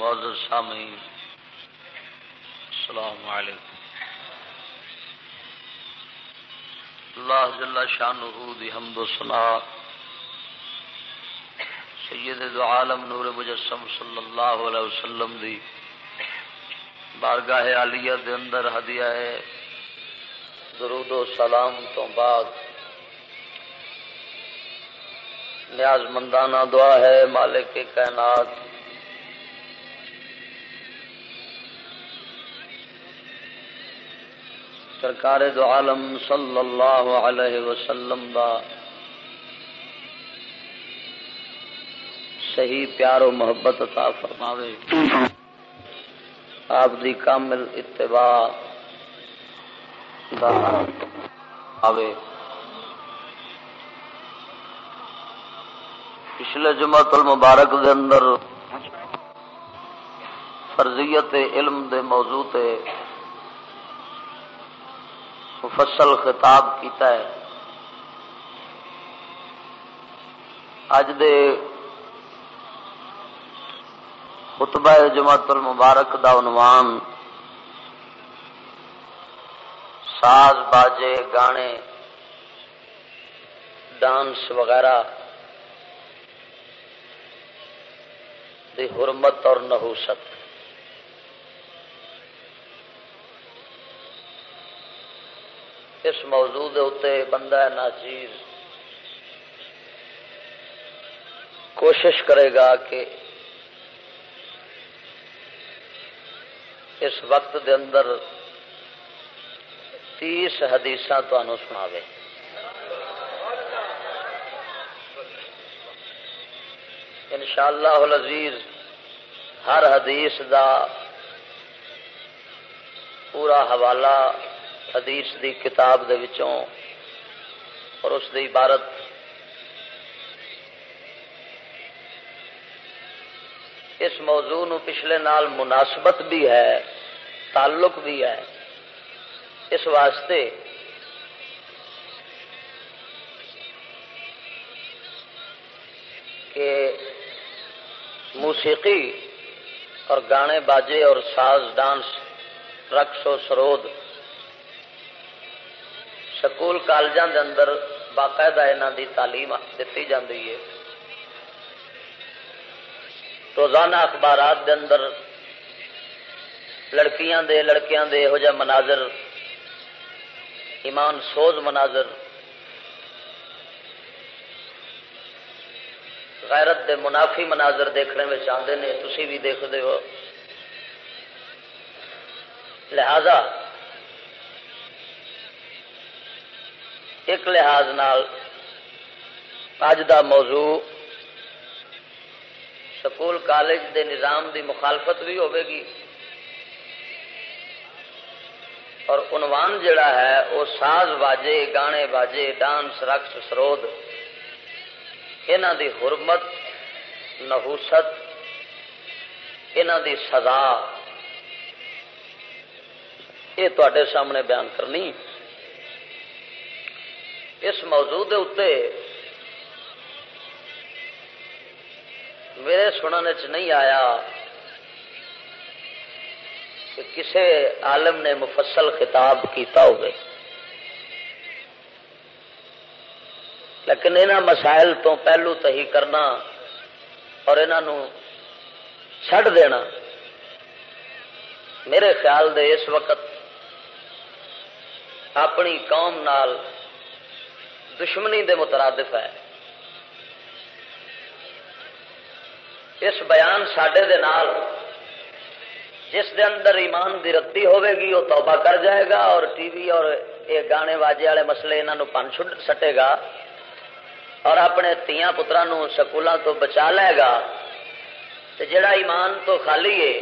معذر سامعین، السلام علیکم۔ اللہ جل شانہ دی حمد و ثنا۔ سید دو عالم نور مجسم صلی اللہ علیہ وسلم دی۔ بارگاہ علیہ دے اندر ہدیہ ہے۔ درود و سلام تو بعد۔ نیاز مندانہ دعا ہے مالک کے کائنات۔ سرکار دو عالم صلی اللہ علیہ وسلم دا صحیح پیار و محبت عطا فرماوے۔ آپ دی کامل اتباع دا آوے۔ پچھلے جمع المبارک دے اندر فرضیت علم دے موضوع تے مفصل خطاب کیتا ہے۔ اج دے خطبہ جماعت المبارک دا عنوان ساز، باجے، گانے، ڈانس وغیرہ دی حرمت اور نحوست۔ اس موضوع دے اتنے بندہ ناچیز کوشش کرے گا کہ اس وقت دے اندر تیس حدیث تمہوں سناوے۔ ان شاء اللہ عزیز ہر حدیث دا پورا حوالہ حدیث دی کتاب دے وچوں اور اس دی عبارت اس موضوع نو پچھلے نال مناسبت بھی ہے، تعلق بھی ہے۔ اس واسطے کہ موسیقی اور گانے باجے اور ساز ڈانس رقص و سرود سکول کالجوں کے اندر باقاعدہ یہاں کی تعلیم دیتی جاتی ہے۔ روزانہ اخبارات دے اندر لڑکیاں دے لڑکیاں دے یہو جہ مناظر، ایمان سوز مناظر، غیرت دے منافی مناظر دیکھنے میں چاہتے ہیں تھی بھی دیکھتے ہو۔ لہذا ایک لحاظ نال اج دا موضوع سکول کالج دے نظام دی مخالفت بھی ہوے گی۔ اور عنوان جڑا ہے وہ ساز باجے گانے باجے ڈانس، رقص، سرود۔ یہاں دی حرمت، نحوست یہاں دی سزا۔ یہ تے سامنے بیان کرنی۔ اس موضوع دے اتنے میرے سننے چ نہیں آیا کہ کسے عالم نے مفصل خطاب کیتا ہوگی لیکن یہاں مسائل تو پہلو تہی کرنا اور انہوں چھڈ دینا۔ میرے خیال دے اس وقت اپنی قوم نال دشمنی دے مترادف ہے۔ اس بیان سڈے دے نال، جس دے اندر ایمان دی رتی ہوے گی، وہ توبہ کر جائے گا اور ٹی وی اور یہ گانے واجے والے مسئلے یہاں پن سٹے گا اور اپنے تیاں پترا سکولوں تو بچا لے گا۔ جڑا ایمان تو خالی ہے،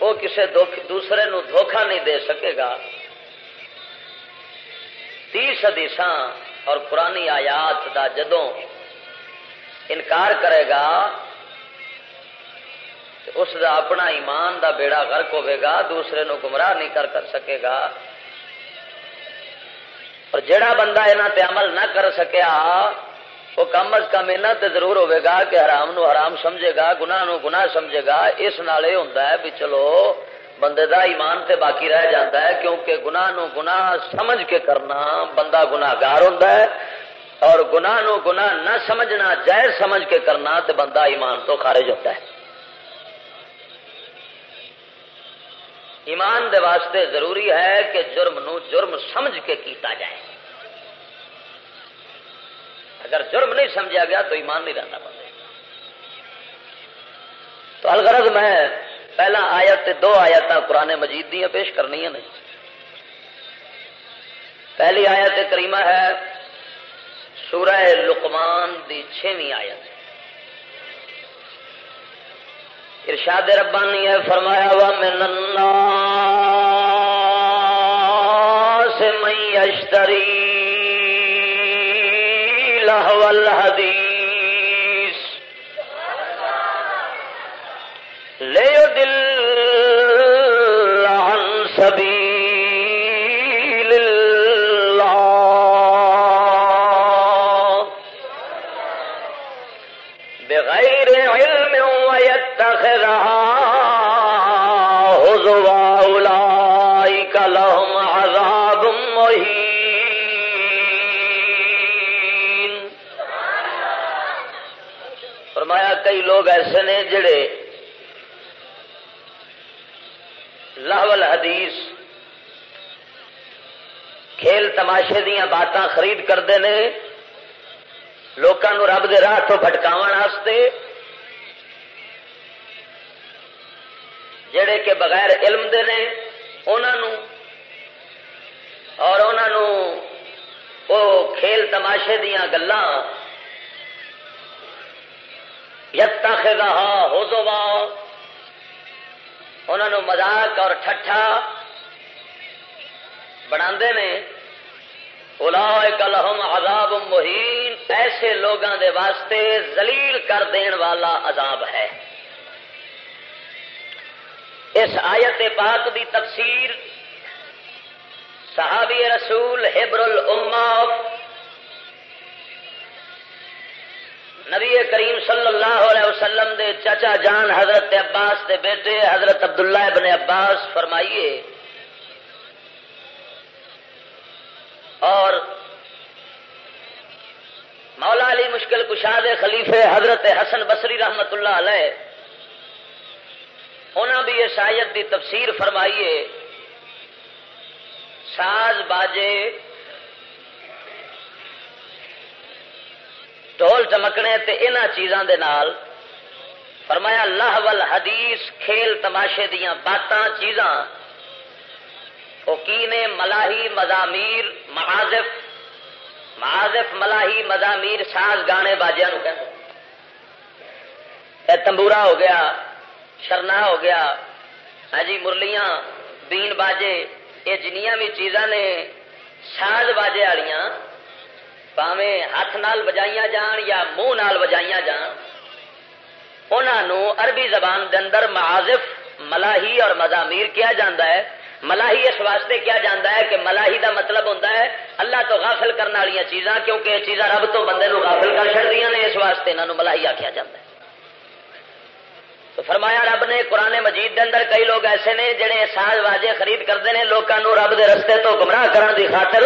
وہ کسی دوسرے نو دھوکھا نہیں دے سکے گا۔ تیس حدیث اور پرانی آیات دا جدوں انکار کرے گا اس دا اپنا ایمان دا بیڑا غرق ہوے گا، دوسرے نو گمراہ نہیں کر کر سکے گا۔ اور جڑا بندہ یہاں تے عمل نہ کر سکیا، وہ کم از کم اینا تے ضرور ہوئے گا کہ حرام نو حرام سمجھے گا، گناہ نو گناہ سمجھے گا۔ اس نال یہ ہوتا ہے بھی چلو بندے دا ایمان تے باقی رہ جاتا ہے، کیونکہ گناہ نو گناہ سمجھ کے کرنا بندہ گناگار ہوتا ہے۔ اور گناہ نو گناہ نہ سمجھنا، جائز سمجھ کے کرنا تے بندہ ایمان تو خارج ہوتا ہے۔ ایمان دے واسطے ضروری ہے کہ جرم نو جرم سمجھ کے کیتا جائے۔ اگر جرم نہیں سمجھا گیا تو ایمان نہیں رہنا بندے۔ تو الغرض میں پہلا آیت تے دو آیات قرآن مجید دیا پیش کرنی نہیں پہلی آیت کریمہ ہے سورہ لقمان دی چھویں آیت۔ ارشاد ربانی ہے فرمایا وا من الناس من یشتری لہو الحدیث لے دل عن سبیل اللہ بغیر علم ويتخذها هزوا أولئك لهم عذاب فرمایا، کئی لوگ ایسے نے جڑے لاول حدیث۔ کھیل تماشے دیا باتاں خرید کرتے ہیں لوگوں رب دے راہ تو بھٹکاو واسطے جڑے کہ بغیر علم دے نے انہوں اور انہوں وہ کھیل تماشے دیا گلان یتا خدا ہو انہوں مزاق اور ٹھٹھا بنا نے۔ لہم عذاب مہین۔ ایسے لوگوں دے واسطے ذلیل کر دین والا عذاب ہے۔ اس آیت پاک دی تفسیر صحابی رسول ہبر الما نبی کریم صلی اللہ علیہ وسلم دے چچا جان حضرت عباس دے بیٹے حضرت عبداللہ ابن عباس فرمائیے۔ اور مولا علی مشکل کشاد خلیفے حضرت حسن بصری رحمت اللہ علیہ انہوں بھی اس آیت دی تفسیر فرمائیے۔ ساز باجے ڈول چمکنے تے انہ چیزاں دے نال فرمایا لاہول حدیث کھیل تماشے دیاں باتاں، چیزاں۔ وہ کی نے؟ ملاحی مزامیر معازف۔ معازف ملاحی مزامیر ساز گانے باجیا تمبورا ہو گیا، شرنا ہو گیا۔ ہاں جی مرلیاں بین باجے یہ جنیاں بھی چیزاں نے ساز باجے والیاں پاوے ہاتھ نال بجائیاں جان یا منہ نال بجائیاں جان انہوں عربی زبان دے اندر معازف ملاحی اور مزامیر کیا جاندہ ہے۔ ملاحی اس واسطے کیا جانا ہے کہ ملاحی دا مطلب ہوتا ہے اللہ تو غافل کرنے والی چیزاں، کیونکہ یہ چیزاں رب تو بندے نو غافل کر چڑ نے، اس واسطے انہوں ملاحی آخیا جاتا ہے۔ تو فرمایا رب نے قرآن مجید دے اندر کئی لوگ ایسے نے جڑے ساز واجے خرید کرتے ہیں لوگوں رب دے رستے تو گمراہ کرنے دی خاطر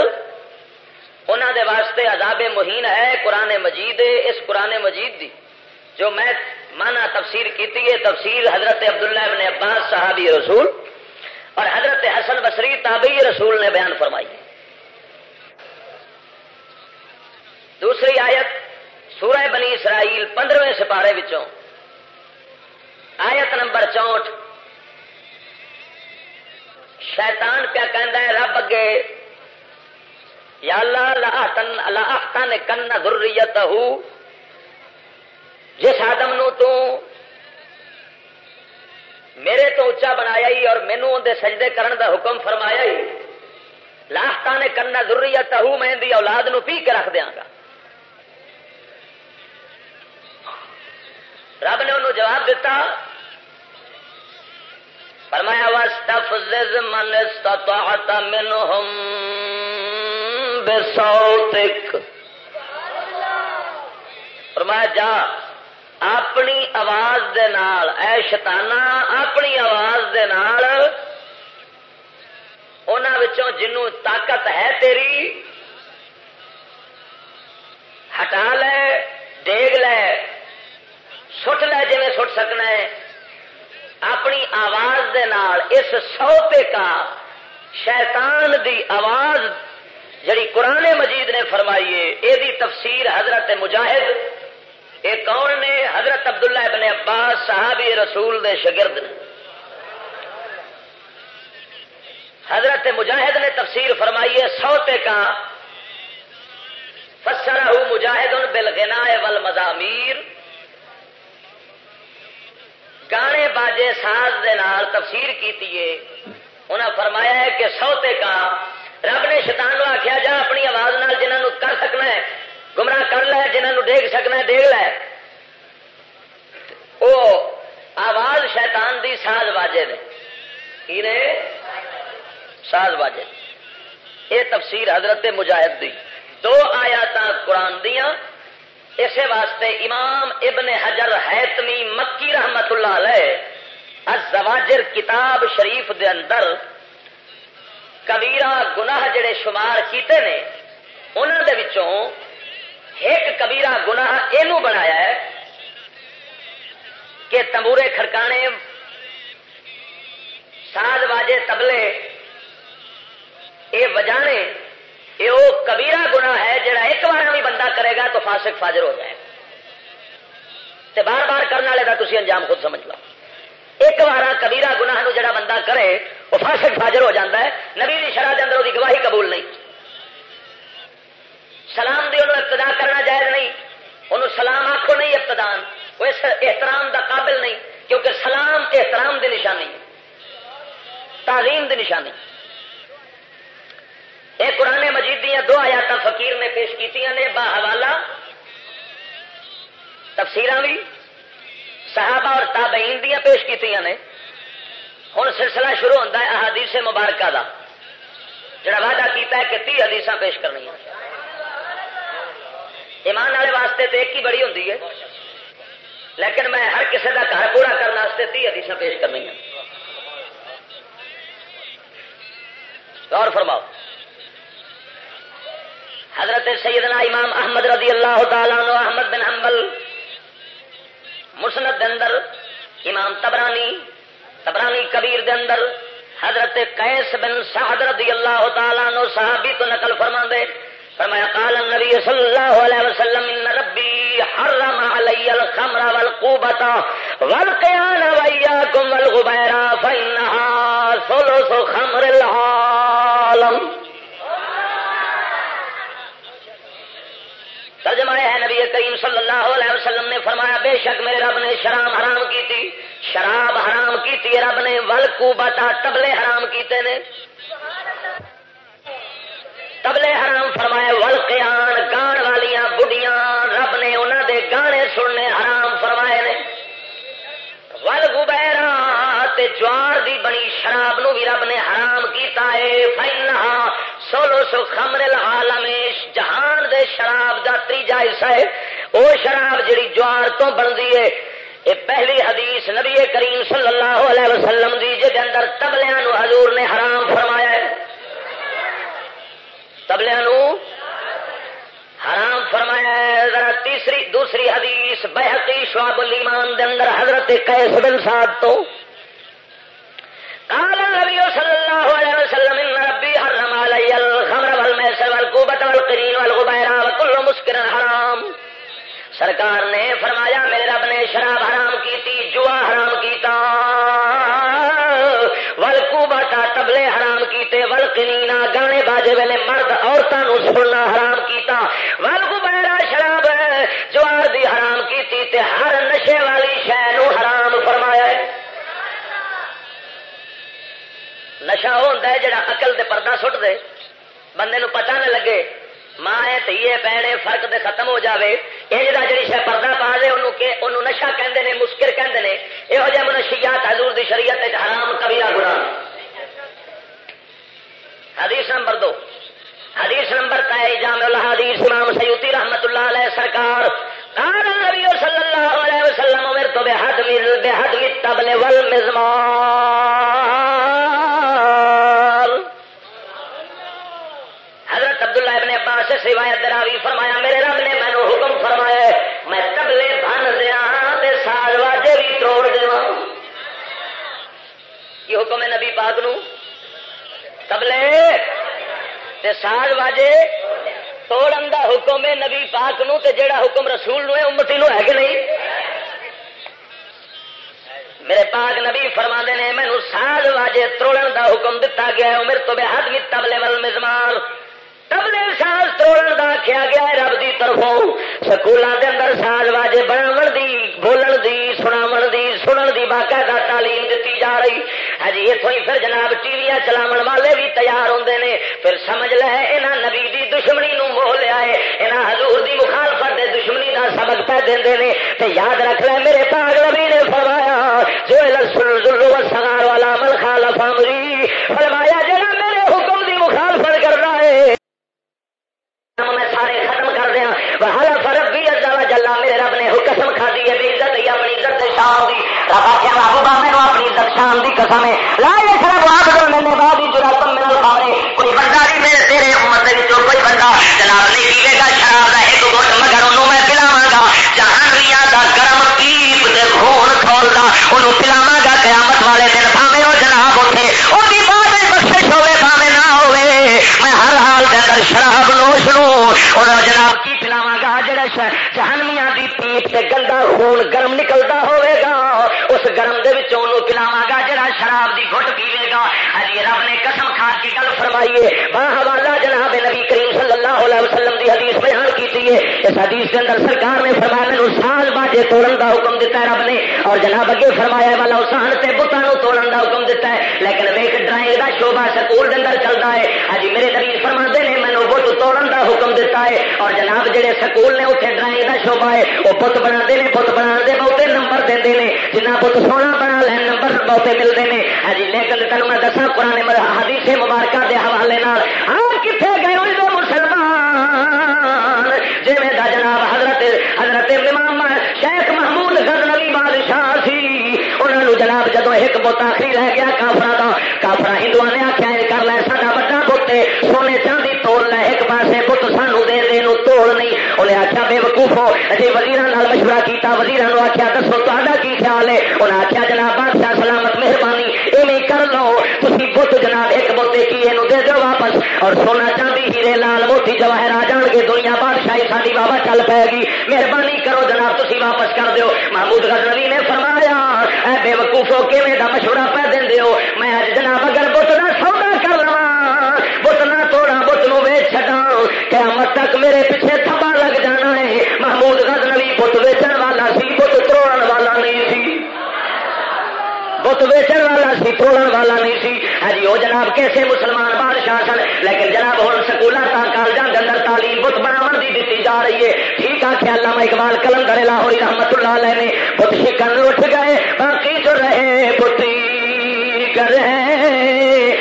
انہوں دے واسطے عذاب مہین ہے، قرآن مجید اس قرآن مجید دی۔ جو میں مانا تفسیر کی تفسیر حضرت عبداللہ ابن عباس صحابی رسول اور حضرت حسن بصری تابعی رسول نے بیان فرمائی دوسری آیت سورہ بنی اسرائیل پندرہویں سپارے وچوں۔ آیت نمبر چونٹ شیطان پیا کہ رب اگے یا اللہ تن کن ضروریت جس آدم نو تو میرے تو اچا بنایا ہی اور مینو اندر سجدے کرن دا حکم فرمایا ہی لاہتا نے کرنا ضروریت ہوں میں دی اولاد نو پی کے رکھ دیا گا۔ رب نے انہوں جواب دیتا، فرمایا، واستفزز من استطاعت منهم۔ بے بصوتك فرمایا، جا، اپنی آواز دے نال، اے شتانا اپنی آواز دے نال وچوں جنوں طاقت ہے تیری، ہٹا لے ڈیگ لے، سٹ لے جی سٹ سکنا ہے۔ اپنی آواز دے نال، اس سوتے کا شیطان دی آواز جڑی قرآن مجید نے فرمائی ہے یہ تفسیر حضرت مجاہد یہ کون نے حضرت عبداللہ ابن عباس صحابی رسول دے شگرد نے؟ حضرت مجاہد نے تفسیر فرمائی ہے سوتے کا فسرہ مجاہد بلغنا ول مزامیر گانے باجے ساز دے نال تفسیر کی انہاں فرمایا ہے کہ سوتے کا رب نے شیطان آخیا جا اپنی آواز نال جنہوں کر سکنا ہے، گمراہ کر لے جنہوں ڈیگ سکنا ہے ڈیگ لے۔ وہ آواز شیطان دی ساز باجے نے۔ کی نے؟ ساز باجے یہ تفسیر حضرت مجاہد دی۔ دو آیات قرآن دیا اسی واسطے امام ابن حجر حیتمی مکی رحمت اللہ علیہ الزواجر کتاب شریف دے اندر کبیرہ گناہ جڑے شمار کیتے نے انہوں دے وچوں ایک کبیرہ گناہ یہ بنایا ہے کہ تمبورے کھڑکانے، ساز واجے تبلے یہ وجانے یہ وہ کبیرا گنا ہے جڑا ایک بار بھی بندہ کرے گا تو فاسق فاجر ہو جائے۔ تے بار بار کرنے والے کا تھی انجام خود سمجھ لو۔ ایک بار کبیرا گنا جڑا بندہ کرے وہ فاسق فاجر ہو جاتا ہے۔ نبی شرح کے اندر وہ گواہی قبول نہیں۔ سلام دی انہوں ابتدا کرنا جائز نہیں۔ انہوں سلام آخو نہیں ابتدان وہ اس احترام دا قابل نہیں، کیونکہ سلام احترام دی نشانی تعلیم دی نشانی یہ قرآن مجید دیا دو آیات فقیر نے پیش کی نے۔ با حوالہ تفسیر بھی، صحابہ اور تابعین دیا پیش کی نے۔ ہوں سلسلہ شروع ہوتا ہے احادیث مبارکہ کا جڑا وعدہ کیتا ہے کہ تی حدیث پیش کرنی ایمان والے واسطے تو ایک ہی بڑی ہوتی ہے۔ لیکن میں ہر کسی کا گھر پورا کرنے تی حدیث پیش کرنی غور فرماؤ۔ حضرت سیدنا امام احمد رضی اللہ تعالیٰ عنہ، احمد بن حنبل، مسند اندر امام تبرانی تبرانی کبیر دے اندر حضرت قیس بن سعد رضی اللہ تعالیٰ عنہ صحابی تو نقل فرما دے فرمایا، قال النبی صلی اللہ علیہ وسلم، ان ربی حرم علی الخمر والقوبتا والقیان ویاکم والغبیرہ فإنہا ثلث خمر العالم. ترجمہ ہے نبی کریم صلی اللہ علیہ وسلم نے فرمایا، بے شک میرے رب نے شراب حرام کی تھی۔ شراب حرام کی رب نے ول کو بتا تبلے حرام کیتے نے۔ تبلے حرام فرمایا ولقیان گان والیاں بڑھیاں رب نے انہوں دے گانے سننے حرام فرمائے نے۔ ول گبیرا جوار دی بنی شراب نو بھی رب نے حرام کیتا ہے۔ فائنہ سولو سو خمر العالم جہان دے شراب دا تیجا حصہ ہے۔ او شراب جڑی جوار تو بنتی ہے یہ پہلی حدیث نبی کریم صلی اللہ علیہ وسلم دی جے دے اندر تبلیاں نو حضور نے حرام فرمایا ہے۔ تبلیاں نو حرام فرمایا ہے۔ ذرا تیسری، دوسری حدیث بحقی شعب الایمان دے اندر حضرت قیس بن سعد تو۔ قال النبي صلى الله عليه وسلم، ان ربي حرم علي الخمر والميسر والكوبة والقرين والغبير وكل مسكر سرکار نے فرمایا، میرے رب نے شراب حرام کیتی، جوا حرام کیتا۔ ولکوبتا تبلے حرام کیتے ولقنینا گانے باجے ویلے مرد عورتوں سننا حرام کیتا۔ ولگوبیرا شراب جوار دی حرام کیتی تے ہر نشے والی شہ حرام فرمایا ہے۔ نشا وہ ہوتا ہے جڑا اقل دے پردہ سٹ دے۔ بندے نو پتہ نہ لگے، ماں ہے تیے پینے فرق دے ختم ہو جاوے۔ یہ جڑا جڑی شہ پردہ پا دے انہوں نشا کہندے نے، مسکر کہندے نے یہو جہ منشیات حضور دی شریعت حرام کبیرہ گناہ۔ حدیث نمبر دو۔ حدیث نمبر تے جامع الحدیث امام سیوتی رحمت اللہ علیہ سرکار۔ قال نبی صلی اللہ علیہ وسلم میرے تو بے حد بے حد تبلے ول مزمان حضرت عبداللہ ابن عباس سے روایت دراوی فرمایا، میرے رب نے مینو حکم فرمایا میں تبلے بن دیا سال واجے بھی توڑ دیا کی حکم ہے نبی پاک نو۔ تبلے ساز واجے توڑن دا حکم ہے نبی پاک نو تے جیڑا حکم رسول نو ہے امتی نو ہے کہ نہیں؟ میرے پاک نبی فرما نے، مینو ساز واجے توڑن دا حکم دتا گیا ہے میرے تو بے حد بھی تبلے ول مزمان۔ تبلے ساز توڑن گیا ہے رب دی طرفوں سکولوں دے اندر ساز واجے بناو دی، بولن دی سناو دی، سنن دی باقاعدہ تعلیم دیتی جا رہی۔ ہاں جی اتوں ہی پھر جناب ٹی وی چلاو والے بھی تیار ہوتے ہیں پھر سمجھ لے یہاں نبی دی دشمنی نو موہ لیا ہے۔ یہاں حضور دی مخالفت دے دشمنی دا سبق پہ دے نے۔ تے یاد رکھ لے، میرے پاک نبی نے فرمایا جو ذلو سگار والا مل خالف امری فرمایا جڑا میرے حکم دی مخالفت کرنا ہے میں سارے ختم کر دیا حال فرق بھی اللہ جلا میرے رب نے قسم کھا دی ہے عزت ہی اپنی عزت شام دی رب آخیا محبوبہ میرے شام دی قسم ہے۔ لا یہ سر آپ کر بعد جرا تم میرے سامنے کوئی بندہ نہیں میرے تیرے امت کے کوئی بندہ جناب نہیں پیے گا، شراب کا ایک گٹ مگر انہوں میں پلاوا گا۔ جہانویاں کا گرم پیپ کے خون کھولتا انہوں پلاوا گا قیامت والے دن۔ پاوے وہ جناب اٹھے وہ بخش ہوے پاوے نہ ہوے میں ہر حال کے اندر شراب نوش نو اور جناب کی پلاوا گا، جڑا جہانویاں دی پیپ سے گندا خون گرم نکلتا ہوئے گا اس گرم دے پلاواں گا جڑا شراب دی گھٹ پیوے گا۔ ہجی رب نے قسم کھا کے گل فرمائیے باہ حوالہ جناب نبی کریم صلی اللہ علیہ وسلم دی حدیث بیان کی اس حدیث کے اندر سرکار نے فرمایا میرے سال باجے توڑن کا حکم دیتا ہے رب نے۔ اور جناب اگے فرمایا، والا اسان سے بتان توڑن کا حکم دیتا ہے۔ لیکن ویک ڈرائنگ کا شوبہ سکول کے اندر چلتا ہے۔ ہجی میرے نبی فرما نے مینو بت توڑن کا حکم دیتا ہے۔ اور جناب جہے سکول نے اتنے ڈرائنگ کا شوبہ ہے، وہ بت بنا نے، بت بنا بہتے نمبر دے جنہ بت سونا بنا لین نمبر بہتے ملتے ہیں ہجی لیکن تین میں دسا پرانے حدیث مبارکہ کے حوالے نال۔ ہاں کتنے گئے ہوئے مسلمان؟ جی دا جناب حضرت حضرت امام شیخ محمود غزنوی بادشاہ سی۔ انہوں نے جناب جدو ایک بت آخری رہ گیا کافرا کا کافرا ہندو نے آخیا کر لے سا بڑا بت سونے چاندی توڑ لے، ایک پاسے بت سانو دے دے توڑ نہیں. انہیں آخیا بے وقوف ہو جی وزیر مشورہ کیا وزیر آخیا دسو تا کی خیال ہے؟ انہیں آخیا جناب بادشاہ سلامت، مہربانی کر لو۔ تھی بت جناب، ایک بوتے کی دے دو واپس۔ اور سونا چاندی، ہیرے لال موتی، جواہر آ جان گے، دنیا بادشاہی ساری بابا چل پائے گی۔ مہربانی کرو جناب تھی واپس کر دو محمود غزنوی نے فرمایا، اے بے وقوفو کیویں دا مشورہ پہ دین ہو میں اج جناب اگر بت کا سودا کر لوا بت نہ توڑا بت نو ویچ چڈا قیامت تک میرے پیچھے تھبا لگ جانا ہے۔ محمود غزنوی بت ویچن والا سی، بت توڑن والا بت ویچن والا سی توڑن والا نہیں سی۔ ہاں جی، وہ جناب کیسے مسلمان بادشاہ سن؟ لیکن جناب ہوں سکولوں کا کالجوں کے اندر تعلیم بت بناو کی دیتی جا رہی ہے۔ ٹھیک آ خیال اقبال کلندر لاہوری رحمت اللہ علیہ نے، بت شکن اٹھ گئے، باقی جو رہے پتی کر رہے۔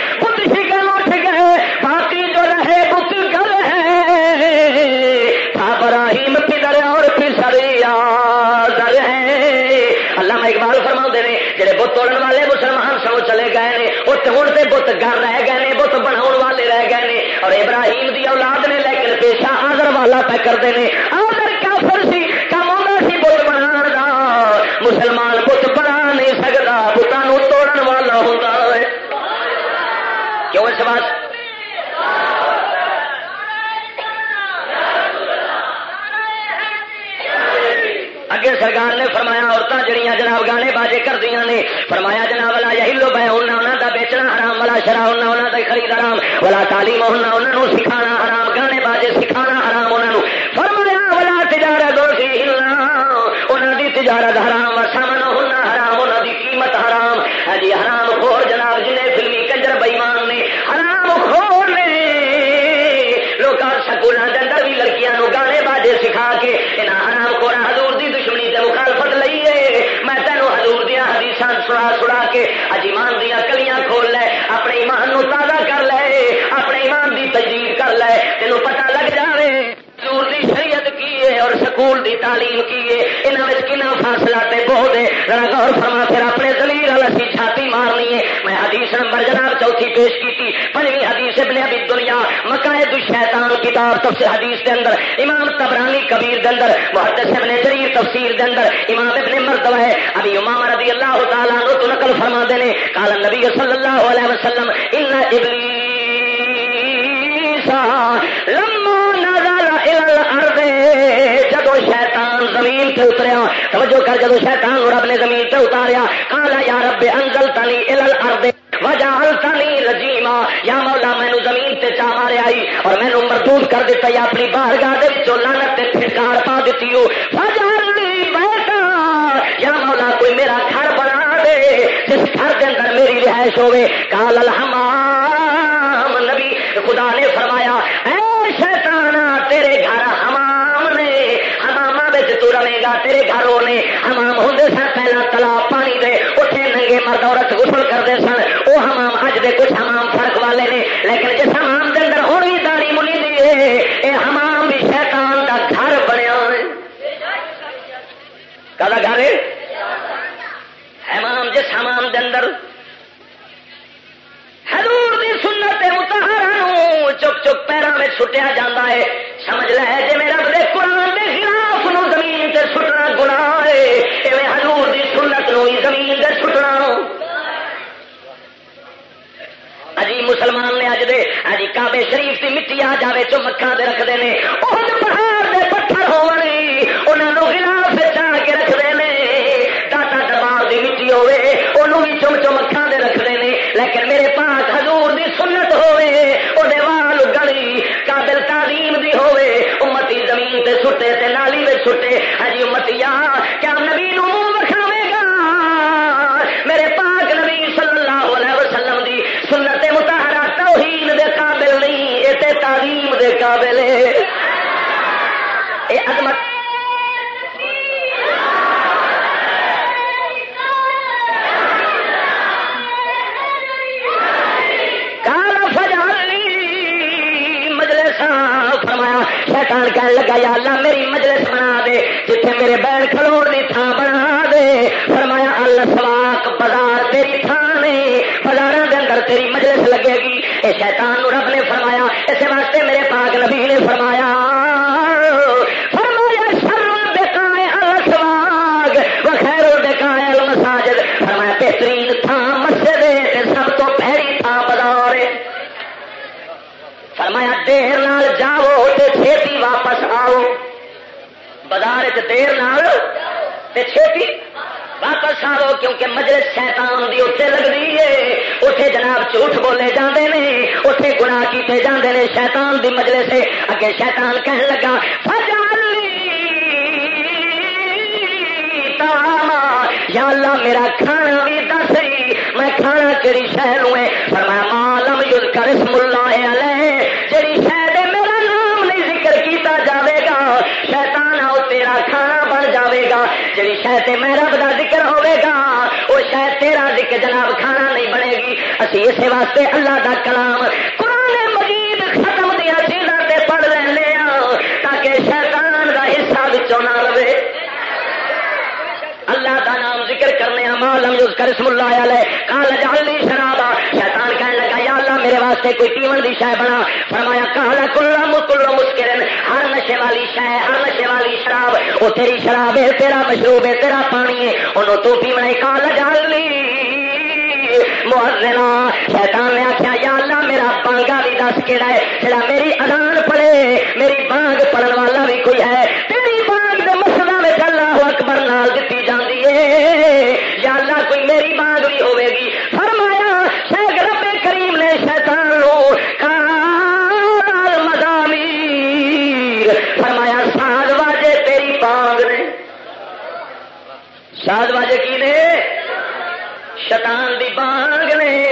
گئے ہوں سے بت گھر رہ گئے نے، بت بنا والے رہ گئے نے۔ اور ابراہیم دی اولاد نے لیکن پیشہ آدر والا پہ کرتے ہیں آدر کافر سی، کم آتا سی بت بنا مسلمان بت بنا نہیں سکتا بتانو توڑن والا ہوتا ہے کیوں اس بات سرکار نے فرمایا عورتیں جڑیاں جناب گانے باجے کر دیا نے، فرمایا جناب والا یا ہلو بہ ہونا انہوں کا بیچنا حرام والا شرا ہونا انہوں کا خرید حرام والا تعلیم ہونا انہوں سکھانا حرام، گانے باجے سکھانا حرام انہوں فرمایا والا تجارت سی انہوں دی تجارت حرام، سامن ہونا حرام انہوں دی قیمت حرام۔ ہاں جی حرام خور جناب، جنہیں فلمی کنجر بئیمان نے، حرام خور نے۔ لوگ سکولوں کے اندر بھی لڑکیاں گانے باجے سکھا کے سنا سڑا سڑا کے اج ایمان دیا کلیاں کھول لے، اپنے ایمان نو تازہ کر لے، اپنے ایمان دی تجدید کر لے تینوں پتہ لگ جائے حضور دی شریعت کی ہے اور سکول دی تعلیم کی ہے یہاں کنا فاصلہ تے بہت ہے ذرا غور فرما پھر اپنے زمین والا سی چھاتی مارنی ہے میں حدیث نمبر جناب چوتھی پیش کی پنجویں حدیث ابن ابی دنیا مقاعد الشیطان کتاب تفسیر حدیث دے اندر امام تبرانی کبیر دے اندر محدث ابن جریر تفسیر دے اندر امام ابن مرد ہے ابھی امام رضی اللہ تعالیٰ عنہ تو نقل فرما دے نے قال نبی صلی اللہ علیہ وسلم ان ابلیس لما شیطان زمین تے اتریا ہاں۔ توجہ کر جدو شیطان رب نے زمین تے اتاریا۔ کالا یا رب انزل تنی الارض وجال تنی رجیما۔ یا مولا مینو زمین تے چا مارے آئی اور مینو مردود کر دیتا یا اپنی باہر گاہ دے لانت تے پھٹکار پا دیتی ہو فجعلنی بیتا۔ یا مولا، کوئی میرا گھر بنا دے جس گھر کے اندر میری رہائش ہوے کال الحمام، نبی، خدا نے فرمایا، اے شیطانہ تیرے گھر حمام تو رہے گا تیرے نے حمام ہوں سن، پہلا تلا پانی دے اتنے ننگے مرد عورت غسل کرتے سن۔ وہ حمام اج دے کچھ حمام فرق والے نے، لیکن جس حمام کے اندر ہوں بھی داری منی دی یہ حمام بھی شیطان کا گھر بنیا کا گھر حمام جس حمام کے اندر حضور دی سنت متحرا چک چک پیروں میں چھٹیا جاتا ہے۔ سمجھ لے جی میرا بڑے قرآن کے خلاف سٹنا گنا ہے، ایویں حضور دی سنت نو زمین سے سٹنا اجی مسلمان نے اج دے، اجی کابے شریف کی مٹی آ جائے چمکھا دے رکھتے ہیں وہ پہاڑ دے پتھر ہونے انہوں خلاف چاہ کے رکھتے ہیں داتا دربار کی مٹی ہوے انہوں بھی چم چمکھا دے رکھتے ہیں لیکن میرے پاس حضور دی سنت ہوے وہ وال گلی، قابل تعلیم دی ہوے سٹے تے نالی میں سٹے ہجی ہاں متیا کیا نبی نو وکھاوے گا؟ میرے پاک نبی صلی اللہ علیہ وسلم دی سنت متحرا توہین دے قابل نہیں اے تے تعلیم دے قابل ہے۔ اے عظمت شیطان کہنے لگا، یا اللہ، میری مجلس بنا دے، جتھے میرے بین کھلوڑ دی تھان بنا دے۔ فرمایا، اللہ سواق بازار تیری تھان ہے بازار کے اندر تیری مجلس لگے گی۔ اے شیطان نو رب نے فرمایا اس واسطے میرے پاک نبی نے فرمایا۔ دیر نال جاؤ تے چھیتی واپس آؤ۔ بازار دیر نال تے چھیتی واپس آو کیونکہ مجلس شیطان دی اتنے لگتی ہے۔ اتنے جناب جھوٹ بولے جاندے نے اتنے گناہ کیتے جاندے نے۔ شیطان دی مجلس سے اگے شیطان کہن لگا یا اللہ، میرا کھانا بھی دس میں کھانا کہڑی شہر ہے فرمایا معلوم یوز کر اسم اللہ علیہ۔ جاوے گا جڑی شہر کا ذکر ہوے گا، وہ شاید تیرا ذکر جناب کھانا نہیں بنے گی۔ اسی اسی واسطے اللہ دا کلام قرآن مجید ختم دیا چیزاں تے پڑھ لینے ہاں تاکہ شیطان دا حصہ بچوں نہ رہے۔ اللہ کا نام ذکر کرنے مالم یوز کر اسم اللہ علیہ کال جعلی شرابا۔ شیطان کہنے لگا یا اللہ میرے واسطے کوئی پیون دی شے بنا۔ فرمایا، کالا کلا مکل مسکرن، ہر نشے والی شے ہر نشے والی شراب۔ وہ تیری شراب ہے، تیرا مشروب ہے، تیرا پانی ہے۔ انہوں تو پیونا کال جعلی محرنا شیطان نے آخیا یا اللہ، میرا بانگا بھی دس کہڑا ہے۔ جڑا میری ادان پڑے میری بانگ پڑھن والا بھی کوئی ہے۔ تیری بانگ دے مسلا میں اللہ اکبر نال دیتی جاتی ہے۔ ساز کی نے؟ شیطان دی بانگ نے۔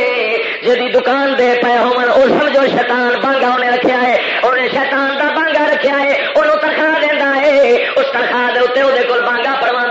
جی دکان دے پے ہو سمجھو شیطان بانگا انہیں رکھا ہے۔ انہیں شیطان دا بانگا رکھا ہے، انہوں تنخواہ دینا ہے۔ اس تنخواہ دے اتنے وہ کول بانگا پروا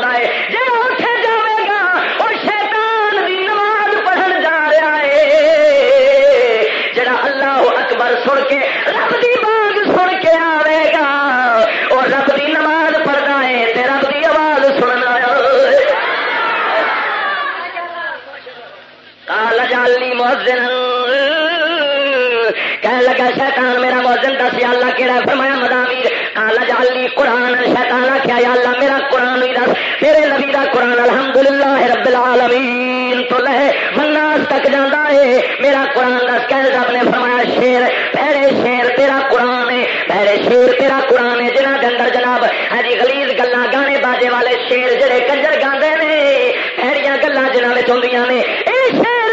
کہنے لگا، شیطان میرا موزن دس، یا اللہ کہڑا فرمایا مدامیر کالا جالی قرآن شیطان آخیا یا اللہ میرا قرآن بھی دس میرے نبی دا قرآن، الحمدللہ رب العالمین۔ تو لے مناس تک جانا ہے، میرا قرآن دس۔ کہ رب نے فرمایا، شیر پہرے شیر تیرا قرآن ہے پہرے شیر تیرا قرآن ہے۔ جنہ کے اندر جناب ہاں جی، گلیز گلا گانے باجے والے شیر جڑے کنجر گاندے نے پہڑیاں گلا جنہ میں چوندیاں نے، اے شیر!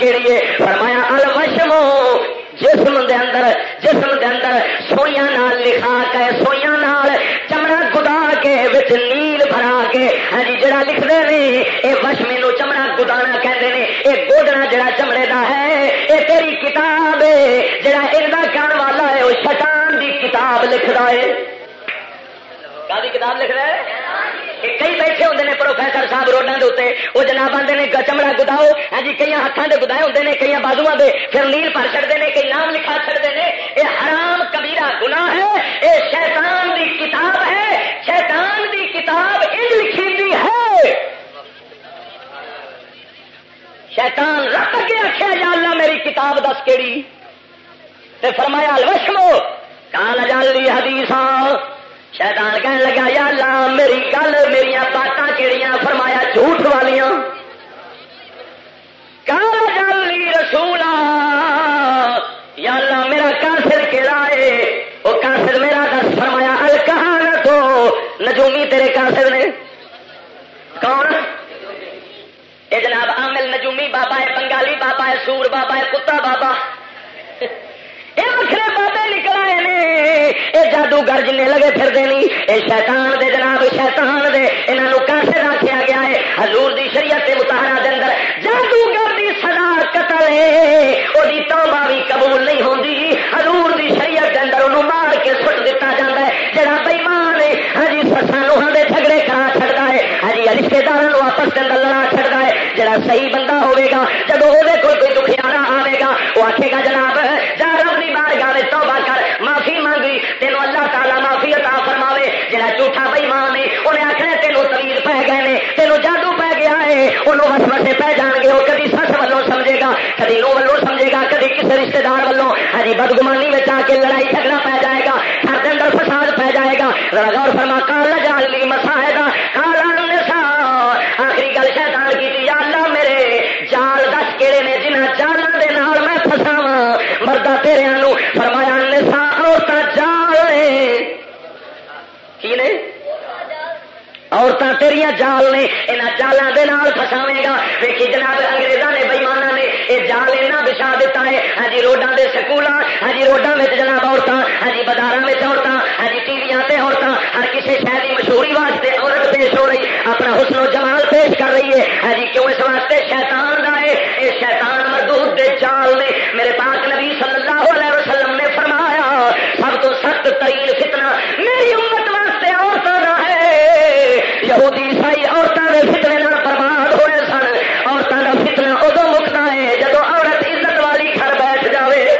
کیڑی ہے فرمایا المشمو جسم دے اندر، جسم دے اندر سوئیاں نال لکھا کے سوئیاں نال چمڑا گدا کے وچ نیل بھرا کے۔ ہاں جی جڑا لکھتے ہیں اے وشمے نو چمڑا گدانا کہتے ہیں اے گوڈنا جڑا چمڑے دا ہے، اے تیری کتاب ہے، جڑا ادا کر والا ہے وہ شیطان دی کتاب لکھدا ہے۔ کا کتاب لکھ رہا ہے کئی بیٹھے ہوتے ہیں پروفیسر صاحب روڈوں کے اتنے وہ جناب آتے ہیں چمڑا گداؤ ہاں جی کئی ہاتھوں کے گدائے ہوتے ہیں کئی بازو کے پھر نیل بھر چڑھتے ہیں کئی نام لکھا چڑھتے ہیں یہ حرام کبیرہ گنا ہے یہ شیطان دی کتاب ہے، شیطان دی کتاب ان لکھی دی ہے۔ شیطان رکھ کے آخیا یا اللہ میری کتاب دس کیڑی؟ تے فرمایا، الوشمو کال جالی حدیث شیطان کہنے لگا، یا اللہ، میری گل میری باتاں کہڑیاں فرمایا، جھوٹ والیاں۔ کال جالی رسولا۔ یا اللہ، میرا کافر کہڑا ہے؟ وہ کافر میرا دس۔ فرمایا الکہان تو نجومی تیرے کافر نے۔ کون؟ یہ جناب، عامل نجومی بابا ہے، بنگالی بابا ہے، سور بابا ہے، کتا بابا۔ یہ وکرے بابے نکل آئے نے۔ یہ جادوگر جن لگے پھر دینی یہ شیطان دے جناب، شیطان دے۔ انہوں کیسے رکھا گیا ہے۔ حضور دی شریعت کے متحرہ دے اندر جادوگر دی سدا قتل ہے۔ وہ توبہ بھی قبول نہیں ہوتی حضور دی شریعت کے اندر انہوں مار کے سٹ دیتا جاتا ہے۔ جڑا بےمان ہے ہاں جی سسا نوہاں دے جھگڑے کرا چڑتا ہے۔ ہاں جی رشتے دار آپس کے اندر لڑا چڑتا ہے۔ جڑا صحیح بندہ ہوگا جب وہ کوئی دکھیارا آئے گا وہ آخے گا جناب جا رب کی بار گاہ توبہ کر معافی مانگی تینوں اللہ تعالیٰ معافی عطا فرماوے جڑا جھوٹا بےمان ہے انہیں آخر تینوں تمیز پی گئے نے تینوں جادو پی گیا ہے۔ انہوں بس بسے پی جان گے۔ وہ کدی سس والوں سمجھے گا، کدی نو والوں سمجھے گا، کدی کسی رشتے دار والوں۔ ہری بدگمانی میں آ کے لڑائی جھگڑا پی جائے گا۔ ہر دن اندر فساد پی جائے گا۔ لڑا غور فرما، کالا جال لی مساحدہ کالا نسا۔ آخری گل شیطان کی یا اللہ میرے، جال دس کہڑے نے جنہ جالوں کے نال میں فساوا مردہ تیرے فرمایا، نسا عورتیں جال کی نے عورتیں تیریا جال نے یہاں جالوں کے نال فساوے گا۔ دیکھی جناب انگریزوں نے بےمانا نے یہ جال اینا بچھا دیتا ہے۔ ہاں جی روڈوں کے سکول ہاں جی روڈوں میں جناب عورتیں ہاں جی بازار میں عورتیں ہاں جی ٹی وی سے عورتیں ہر کسی شہر کی مشہوری واسطے عورت پیش ہو رہی، اپنا حسن و جمال پیش کر رہی ہے۔ ہاں جی کیوں اس واسطے؟ شیطان کا ہے یہ شیطان فتنے نہ برباد ہوئے سن عورتوں کا فتنا ادو مکتا ہے جب عورت عزت والی گھر بیٹھ جائے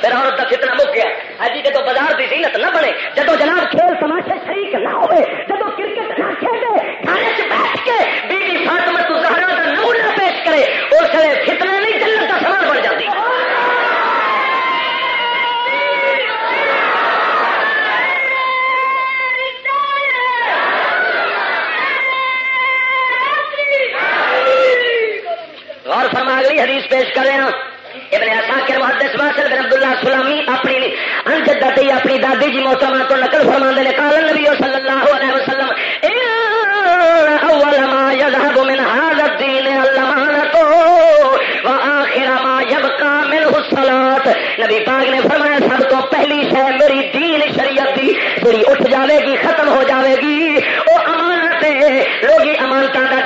پھر عورت کا فتنا مک گیا۔ ہجی جب بازار کی زینت نہ بنے جب جناب کھیل تماشے شریک نہ ہوئے جب کرکٹ اگلی حدیث پیش کر رہے ہیں۔ ابن اثاکر محدث واصل بن عبداللہ سلامی اپنی انجدتی اپنی دادی جی محترمہ تو نقل فرما نے، قال النبی صلی اللہ علیہ وسلم اول ما يذهب من هذا الدين اللمانة واخر ما يبقى منه الصلاة. نبی پاک نے فرمایا، سب تو پہلی شے میری دین شریعت دی جڑی اٹھ جاوے گی، ختم ہو جاوے گی۔ وہ امانت ہے لوگ امانتوں کا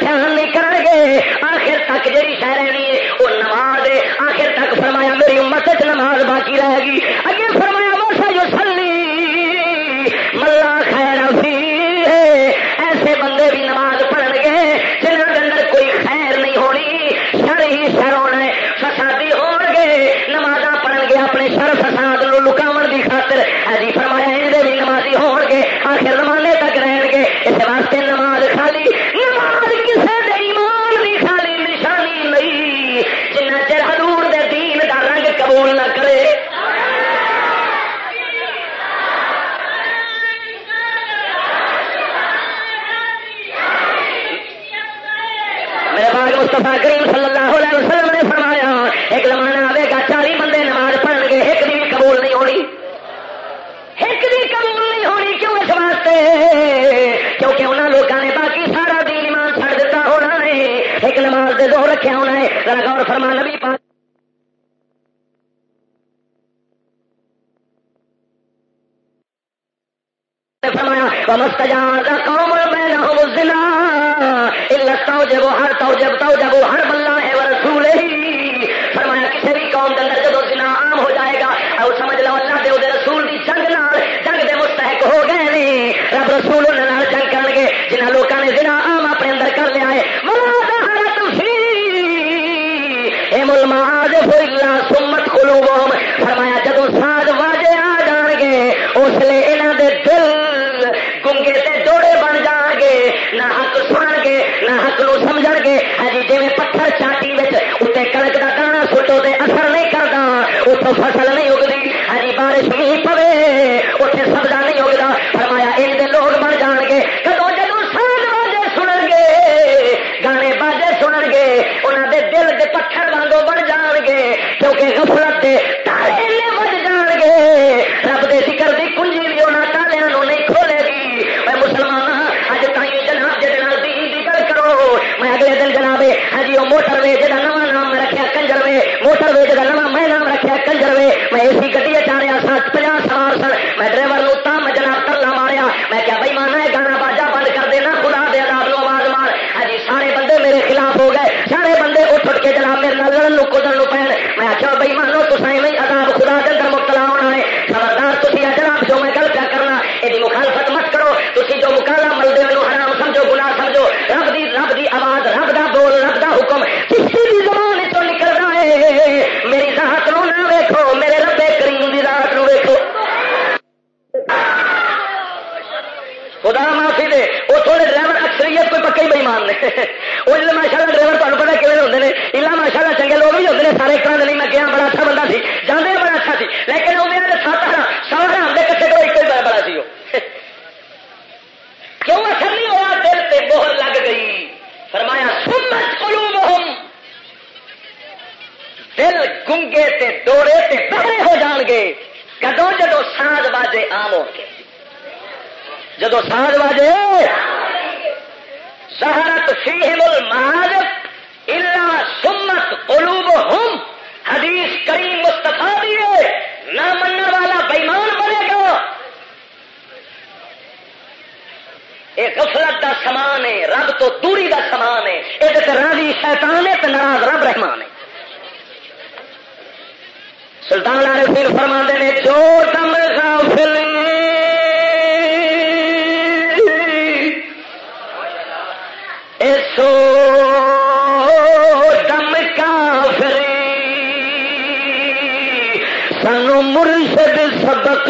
اسلے یہاں دے دل گے جوڑے بن جان گے، نہ حق سن گے، نہ حق نو سمجھ گے۔ ہی جی پتھر چاٹی اتنے کڑک کا دانا سٹو تے اثر نہیں کرتا اتوں فصل نہیں اگتی ہی بارش نہیں پوے کا میں نام رکھا کنجر وے میں اسی گڈی چاہ رہا سا پناہ سوار سن میں ڈرائیور لوتا میں جناب کرنا ماریا میں کیا بھائی مانا ہے گانا باجا بند کر دینا خدا دے عذاب لو آواز مار ہی سارے بندے میرے خلاف ہو گئے سارے بندے اٹھ اٹھ کے جناب میرے لڑن کدن پہ میں آخیا بھائی مانو تو سائیں آداب خدا کے اندر مبتلا ہونا ہے خبردار تھی جناب جو میں گل کیا کرنا یہ مخالفت مت کرو تھی جو مکالا ملتے میرے حرام سمجھو گنا سمجھو رب دی رب دی آواز سمان ہے، رب تو دوری کا سمان ہے۔ یہ راضی شیطان ہے تو ناراض رب رحمان ہے۔ سلطان عارفین فرما نے، جو دم غافل نے سو مرشد سبق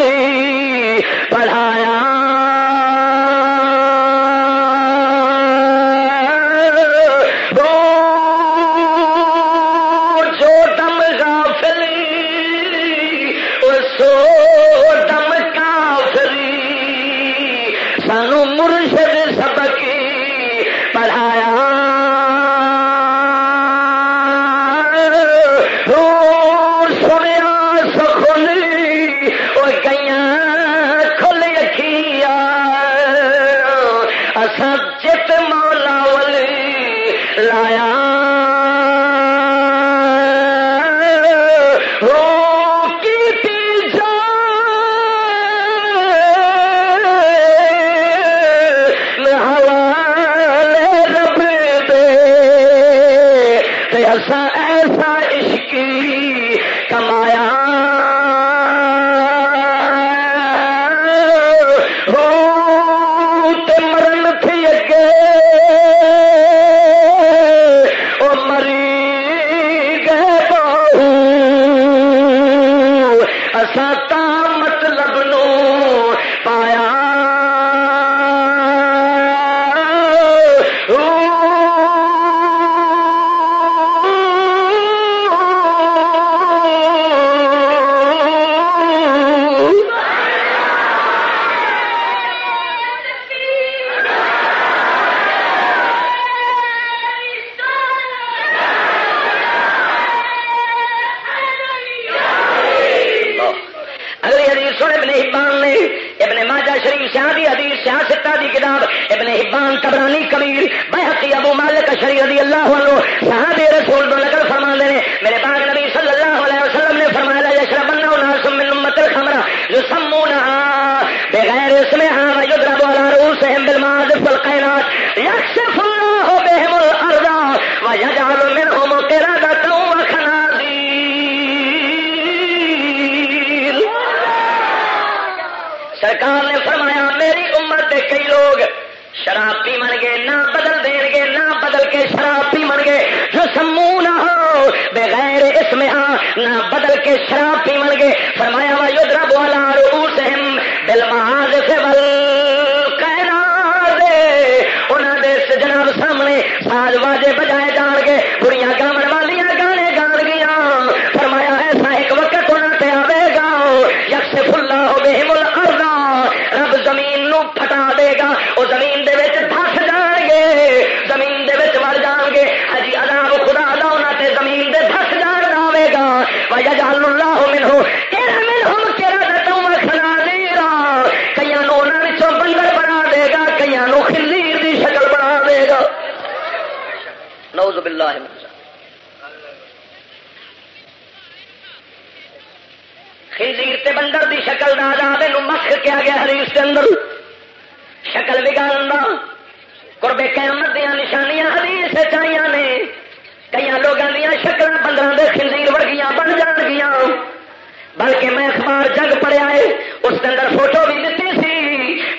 بلکہ میں اخبار جگ پڑیا ہے اس کے اندر فوٹو بھی دیتی سی۔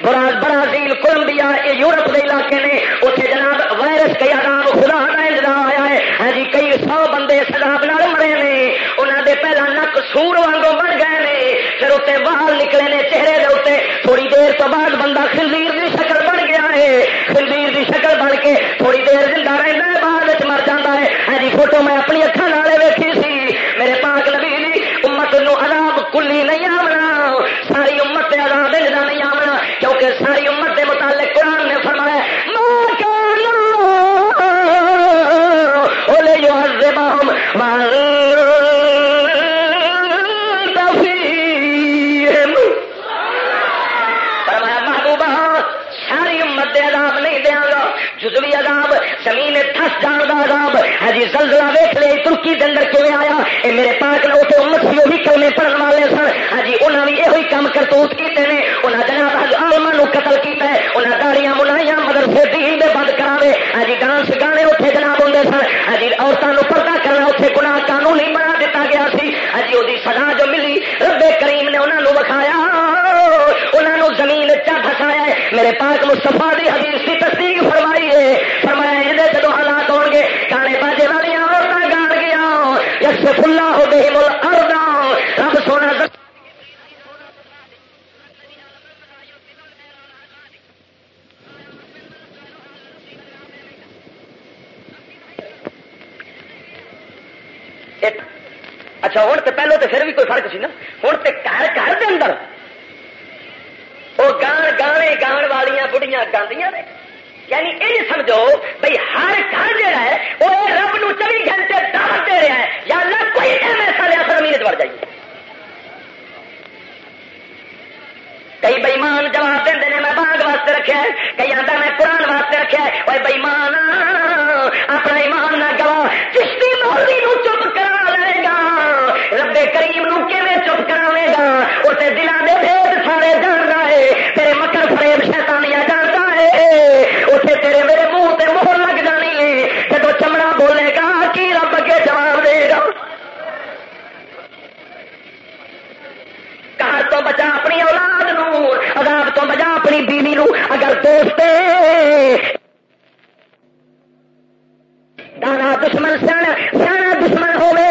برازیل، کولمبیا، یہ یورپ کے علاقے نے اتنے جناب وائرس کئی آرام خدا کا آیا ہے۔ ہاں جی کئی سو بندے سداب نال مرے نے۔ انہوں دے پہلا نک سور وانگوں بن گئے نے۔ پھر اتنے وال نکلے نے چہرے دے اتنے تھوڑی دیر تو بعد بندہ خنزیر کی شکل بن گیا ہے۔ خنزیر کی شکل بن کے تھوڑی دیر زندہ رہتا ہے، بعد مر جاتا ہے۔ ہاں جی فوٹو میں اپنی اکھان ویخ لے ترکی کیون آیا؟ یہ میرے پاک نے اتنے امت سی وہی کلمے پڑھن والے سن۔ ہاں جی انہوں نے یہ کام کرتوت کیتے ہیں انہیں جناب حج آلما قتل کیتا ہے۔ انہیں داڑیاں منائیاں مدرسے دین دے بند کرا ہاں جی ڈانس گانے اتنے جناب ہوں سن۔ ہاں جی عورتوں پردہ کرنا اتنے گناہ قانون ہی بنا دیتا گیا سی۔ ہاں جی وہ سزا جو ملی رب کریم نے انہوں وکھایا۔ انہوں زمین چا دسایا میرے پاک مستفا دی حدیث کی تصدیق فرمائی ہے فرمایا یہ جدو حالات ہو گے گانے باجے والی عورتیں گان گیا یس فلا ہو رب سونا اچھا ہوں تو پہلو تو پھر بھی کوئی فرق سی نا؟ ہوں تو گھر گھر کے اندر۔ وہ گان گانے گان والیا بڑھیا گاندیاں نے یعنی یہ سمجھو بھائی ہر گھر جہا ہے، وہ رب نو چوبی گھنٹے دعوت دے رہا ہے یا اللہ کوئی ٹائم ایسا لیا سر مہینے بڑھ جائیے بےمان بئیمان جواب دے میں باغ واسطے رکھا ہے، کئی آتا میں قرآن واسطے رکھا ہے۔ وہ بےمان، اپنا ایمان نہ گوا، چشتی مولوی نو چپ کرا لے گا۔ ربے کریم نو کیویں چپ کراوے گا؟ اسے دلان دے بھید سارے جانا ہے، تیرے مکر فریب شیطانیاں جانتا ہے۔ اسے تیرے میرے نو اگر دوست دانا دشمن سیاح سیاح دشمن ہوے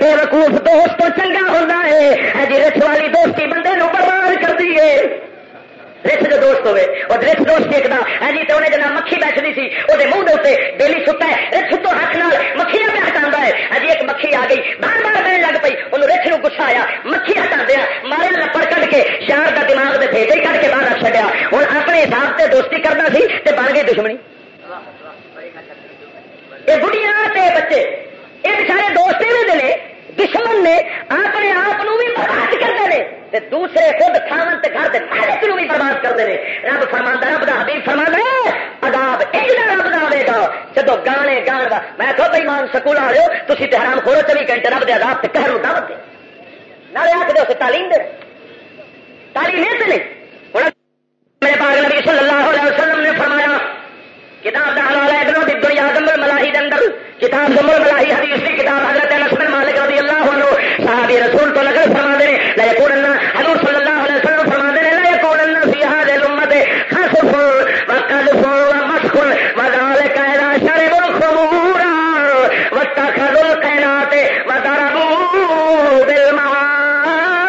بے وقوف دوست تو چنگا ہوتا ہے جی رچ والی دوستی بندے نو برباد کر دیے رچ جو دوست ہوے اور رچ دوست ایک دا ہے جی تو انہیں جنا مکھی بیٹھتی سی وہ منہ دے اتنے بیلی ستا ہے رچ تو ہاتھ نال مکھیاں پہ ہٹا ہے۔ ہی ایک مکھی آ گئی، بار بار بہن لگ پئی، انہوں رچ نو گسا آیا، مکھی ہٹا دیا مارے لپڑ کٹ کے یار کا دماغ دے بھیجے کٹ کے باہر رکھ چڈیا ہوں اپنے حساب سے دوستی کرنا سی تے بن گئی دشمنی۔ یہ بڑھیا بچے یہ بچارے دوست بھی دشمن نے اپنے آپ بھی برباد کرتے ہیں دوسرے خود کھاون گھر کے مالک بھی برباد کرتے ہیں رب فرما رب کا حبیب فرما اداب ایک رب کا آئے گا۔ جدو گانے گان کا میں تو بھائی مان سکول آ رہے ہو تھی تو حرام کھولو چوبی گھنٹے رب دے آداب سے کہر دعوت دے۔ نہ آ کے تعلیم دے۔ تعلیم ہے نہیں؟ میرے پاک نبی صلی اللہ علیہ وسلم نے فرمایا، کتاب کا حوالہ ہے ادھر دنیا دمر ملاحی اندر۔ کتاب دمر ملاحی حدیث کی کتاب حضرت انس بن مالک رضی اللہ عنہ صحابی رسول تو نقل فرما دے لا یکون حضور صلی اللہ علیہ وسلم فرما دے لا یکون فی هذه الامه خسف وقذف ومسخ وذلك اذا شربوا الخمور واتخذوا القنات وضربوا بالمعازف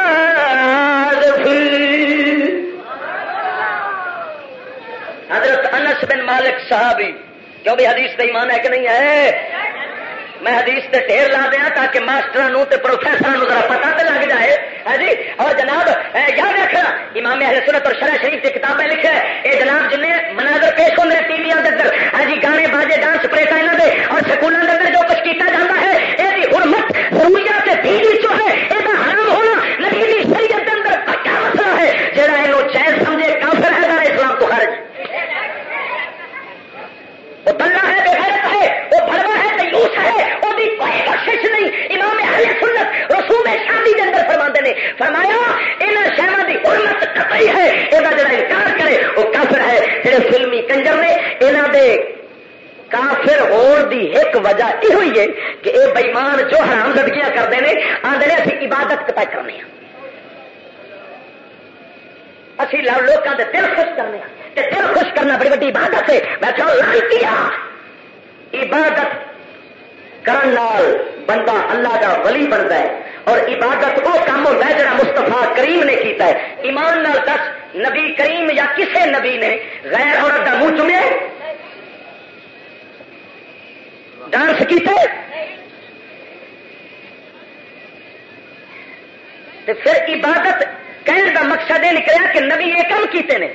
حضرت انس بن مالک صحابی کیوں بھی حدیث کا ایمان ہے کہ نہیں ہے میں حدیث سے ڈھیر لا دیا تاکہ ماسٹر پروفیسر ذرا پتا تو لگ جائے۔ ہے جی؟ اور جناب یاد رکھنا، امام اہل سنت اور شرح شریف کی کتابیں لکھے۔ یہ جناب، جن مناظر پیش ہوتے ٹی وی اندر۔ ہے جی گانے باجے ڈانس پریٹا یہاں کے اور سکولوں کے اندر جو کچھ کیا جاتا ہے یہ حرمت ضروریات دین ہے یہ حرام ہونا نبی شریعت کے اندر پکا مسئلہ ہے۔ جہاں یہ چین سمجھے، کافر ہے اسلام تو خرچ وہ بلّا ہے بغیرت ہے وہ بڑوا ہے، وہ کوئی بخش نہیں۔ امام اہل سنت رسوم شادی کے اندر فرما نے، فرمایا ان شہر کی حرمت قطعی ہے یہ جڑا انکار کرے، وہ کافر ہے۔ جہے فلمی کنجر نے یہاں دے کافر ہون دی ایک وجہ یہ ہوئی ہے کہ اے بےمان جو حرام زدگیاں کرتے ہیں آدھے اسی عبادت کتا کرنے اسی لوگوں کے دل خوش کرنے دل خوش کرنا بڑی بڑی عبادت ہے۔ میں کیا ہاں؟ عبادت کرن بندہ اللہ کا ولی بنتا ہے اور عبادت وہ کام ہوتا ہے جڑا مستفا کریم نے کیتا ہے۔ ایمان نال دس، نبی کریم یا کسے نبی نے غیر عورت کا منہ چومے ڈانس کیتے؟ پھر عبادت کہنے کا مقصد یہ نکلا کہ نبی یہ کام کیتے ہیں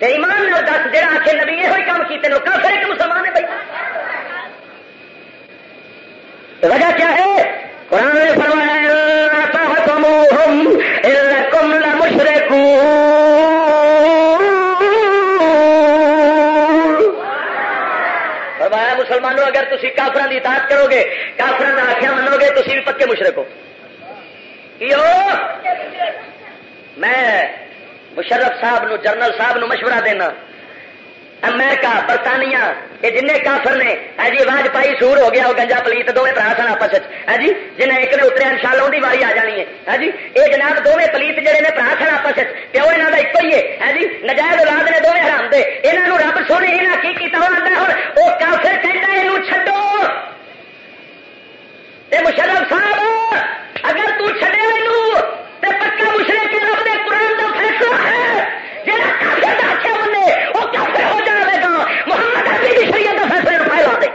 ایمان نال دس جہاں آ کے نبی یہ کام کیتے ہیں کافر ایک مسلمان ہے بھائی۔ وجہ کیا ہے؟ قرآن نے فرمایا مشرق فرمایا، مسلمانوں، اگر تھی کافران کی اطاعت کرو گے کافران آخیا منو گے تھی بھی پکے مشرق ہو؟ میں مشرف صاحب نو، جنرل صاحب نو مشورہ دینا۔ امریکہ، برطانیہ، یہ جن کافر نے ہے جی آواز پائی، سور ہو گیا، وہ گنجا پلیت دونوں برا سن آپس ہے ہاں جی جنہیں ایک نے اتریا ان شاء اللہ واری آ جانی ہے۔ ہے جی یہ جناب دونوں پلیت جہے نے برا سن آپس پیو یہاں کا ایک ہی ہے۔ جی نجائز اولاد نے دونوں حرام دے۔ یہاں رب سونے یہاں کی کیتا آتا ہوں وہ کافر کہنا یہ چڈو مشرف صاحب، اگر تو چھڑے تو پکا مشرے کے رب نے قرآن کا فیصلہ ہے جہاں کافر کا آخیا بنے وہ کافر ہو جائے گا شریعت کے فیصلے کو پھیلا دے۔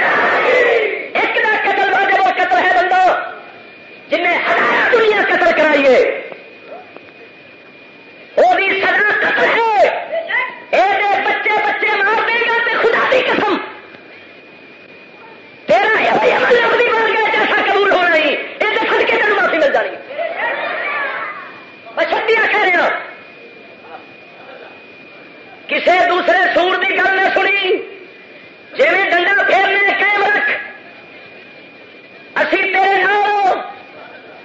ایک نہ قتل واجب وہ قتل ہے بندو، جنہیں ہر دنیا قتل کرائیے وہ بھی سزا قتل ہے یہ بچے بچے مار دے گا تے خدا دی قسم تیرا یہ بھائی عمل اپنی مار گیا جیسا قبول ہونا ہی یہ تو سڑکے تین معافی مل جانی میں چھٹیاں کہہ رہا کسے دوسرے سور کی گل نہ سنی۔ جی ڈنڈا پھیرنے قائم رکھ۔ اسی تیرے نال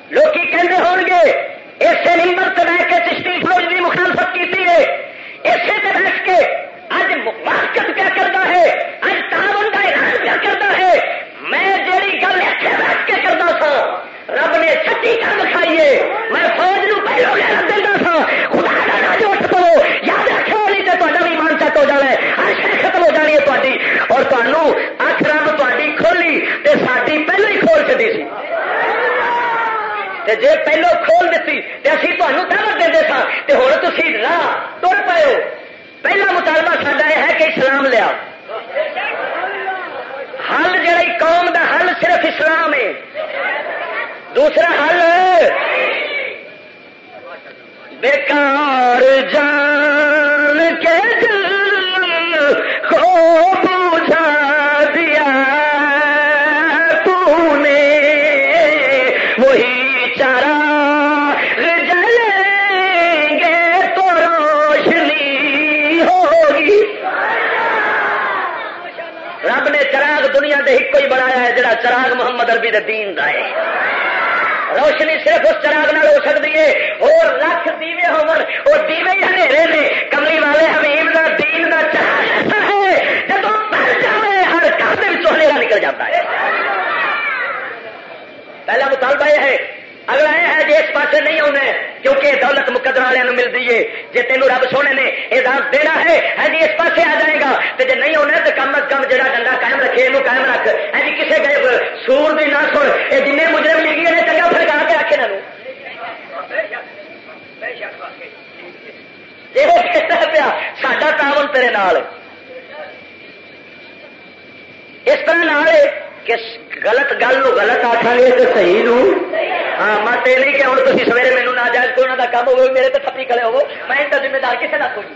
لوکی کہتے ہون گے اسے نمبر سے بہ کے چشتی فوج کی مخالفت کی ہے۔ اسے سے کے اج موافقت کیا کرتا ہے؟ اج تعاون کا اعلان کیا کرتا ہے میں جیڑی گل اتنے بیٹھ کے کرتا سا رب نے سچی کر دکھائیے میں فوج نو پہلو لے دینا سا خدا کا نہ جو اٹھ پو یاد رکھو نہیں تو تا بھی مان چٹ ہو جانا ہے۔ ہر شہ ختم ہو جانی ہے تاری اور تمہوں اکھ رب تاری کھولی تو ساری پہلو ہی کھول چکی سی۔ جی پہلو کھول دیتی تو اسی تمہیں دعوت دے سا تو ہوں تھی راہ تر پے ہو۔ پہلا مطالبہ ساڈا یہ ہے کہ اسلام لیا حل جڑا قوم دا حل صرف اسلام ہے۔ دوسرا حل بیکار جان کے دل کو پوچھا دیا۔ تو نے وہی چارا جلیں گے تو روشنی ہوگی۔ رب نے چراغ دنیا دے ایک ہی بنایا ہے، جڑا چراغ محمد عربی دے دین دا ہے۔ روشنی صرف اس چراغ نال ہو سکتی ہے۔ اور لکھ دیوے ہون وہ دیوے ہی اندھیرے نے۔ کملی والے حبیب دا، دین دا چراغ ایسا ہے۔ جب پڑ جائے ہر گھر کے نکل جاتا ہے۔ پہلا مطالبہ یہ ہے اگلا یہ ہے جی اس پاس نہیں آنا کیونکہ دولت مقدر والوں ملتی ہے جی تینوں رب سونے نے اعزاز دینا ہے ہے جی اس پاسے آ جائے گا۔ تو جی نہیں آنا تو کم از کم جہاں ڈنڈا قائم رکھے یہ قائم رکھ۔ ہے جی کسی گئے سور بھی نہ سن یہ جن مجرم لگی نے، چنگا فرکا کے رکھے نو۔ یہ پیا، ساڈا تعاون تیرے نال۔ اس طرح نال کہ غلط گل نو غلط آخان گے تو صحیح نو؟ ہاں مت یہ نہیں کہ ہوں تھی سویرے مینو نہ جائز کوئی انہوں کا کام ہوگا میرے تو تھپی کھڑے ہو میں ان کا ذمہ دار کسے نہ کوئی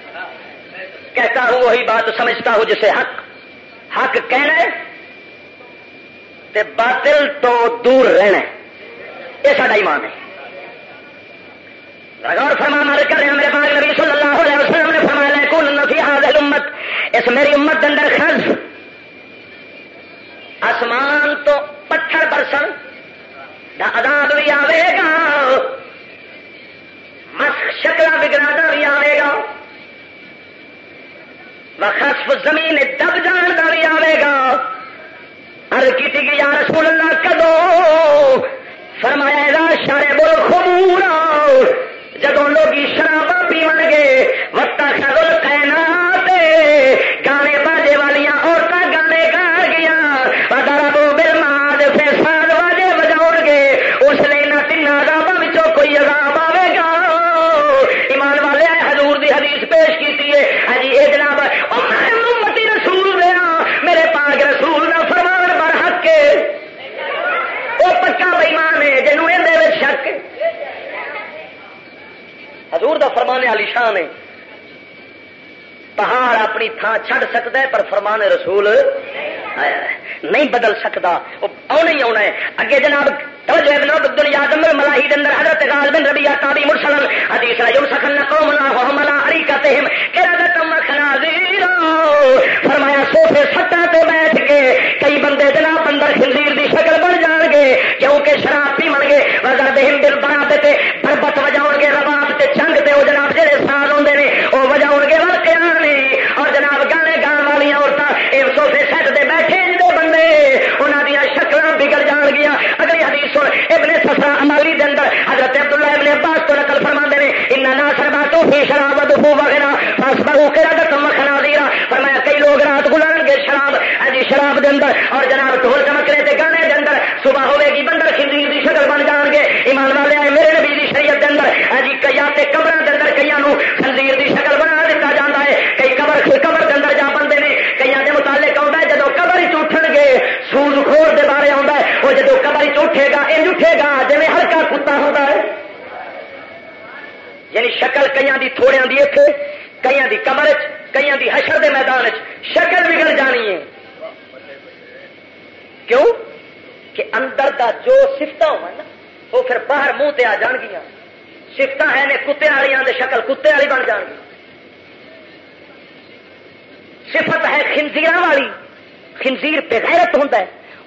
کہتا ہوں، وہی بات سمجھتا ہوں جسے حق حق کہنا ہے تے باطل تو دور رہنا ہے۔ یہ سارا ایمان ہے۔ غور فرما مار کر رہے ہیں میرے پاس نبی صلی اللہ علیہ وسلم نے فرمایا کون نفی حاضر امت اس میری امت اندر خرچ آسمان تو پتھر برسن عذاب بھی آئے گا۔ مس شکل بگڑا بھی آئے گا۔ خسف زمین دب جان کا بھی آئے گا۔ ہر کی تھی یا رسول اللہ، کدو؟ فرمایا شارے بول خبور جدو لوگ شراب پیو گے، وقت خدل کہنا گانے باجے والیاں عورتیں گانے گا گیا ادارا بو بل ماد پھر سال واجے بجاؤ گے اس لیے نہ تین عذابوں کوئی عذاب آئے گا ایمان والے حضور دی حدیث پیش کی ہے ہاں جی یہ جناب متی رسول دیا میرے پاک رسول کا فرمان پر حق کے وہ پکا بےمان ہے جنوب یہ شک حضور دا فرمانے والی شان ہے۔ پہاڑ اپنی تھان چھڈ سکتا ہے، پر فرمان رسول نہیں بدل سکتا آنا ہی آنا ہے؟ اگے جناب، توجہ ابن عبد دنیا دمر حضرت بن حدیث لا یمسخن وهم لا خنازیر فرمایا سوفے سٹا تے بیٹھ کے کئی بندے جناب اندر خنزیر دی شکل بن جان گے، کیونکہ شراب پی من گے، وزر بہم دل بنا تے بربت وجاؤ گے، رباب تے چنگ وہ جناب جہے سال ہوندے نے وہ وجہ وجاؤ گے واقعہ نے۔ اور جناب گانے گان والی عورتیں یہ سوفے سٹ دے بیٹھے جی بندے انہوں دیا شکل بگڑ جان گیا اگلی حدیث سن، ابن سفرا امالی دے اندر حضرت عبداللہ ابن عباس تو نقل فرما دے ان نا سربا تو فی شراب دفو وغیرہ بس بہو کرا دتم خنا دیرا فرمایا، کئی لوگ رات گزارن گے شراب اجی شراب دے اندر۔ اور جناب ڈھول چمکنے تے گانے دے اندر صبح ہوے گی بندر خندیر دی شکل بن جان گے ایمان والے آئے میرے نبی دی شریعت دے اندر اجی کئی تے قبراں دے اندر کئی نو خندیر دی شکل بنا دتا جاندا ہے کئی قبر قبر دے اندر جا بندے نے کئی دے متعلق آਉਂدا ہے جدوں قبر وچ اٹھن گے سوز خور دے بارے آਉਂدا ہے وہ جدوں قبر وچ اٹھے گا انج اٹھے گا جویں ہلکا کتا ہوندا ہے یعنی شکل کئی دی تھوڑیاں دی ایتھے کئی دی قبر کئی دی حشر دے میدان وچ۔ شکل بگڑ جانی ہے۔ کیوں؟ کہ اندر دا جو سفت ہو نا، وہ پھر باہر منہ تے آ جان گیا سفت ہے نے کتے والی دے شکل کتے والی بن جان گی۔ صفت ہے خنزیر والی۔ خنزیر پہ غیرت ہوں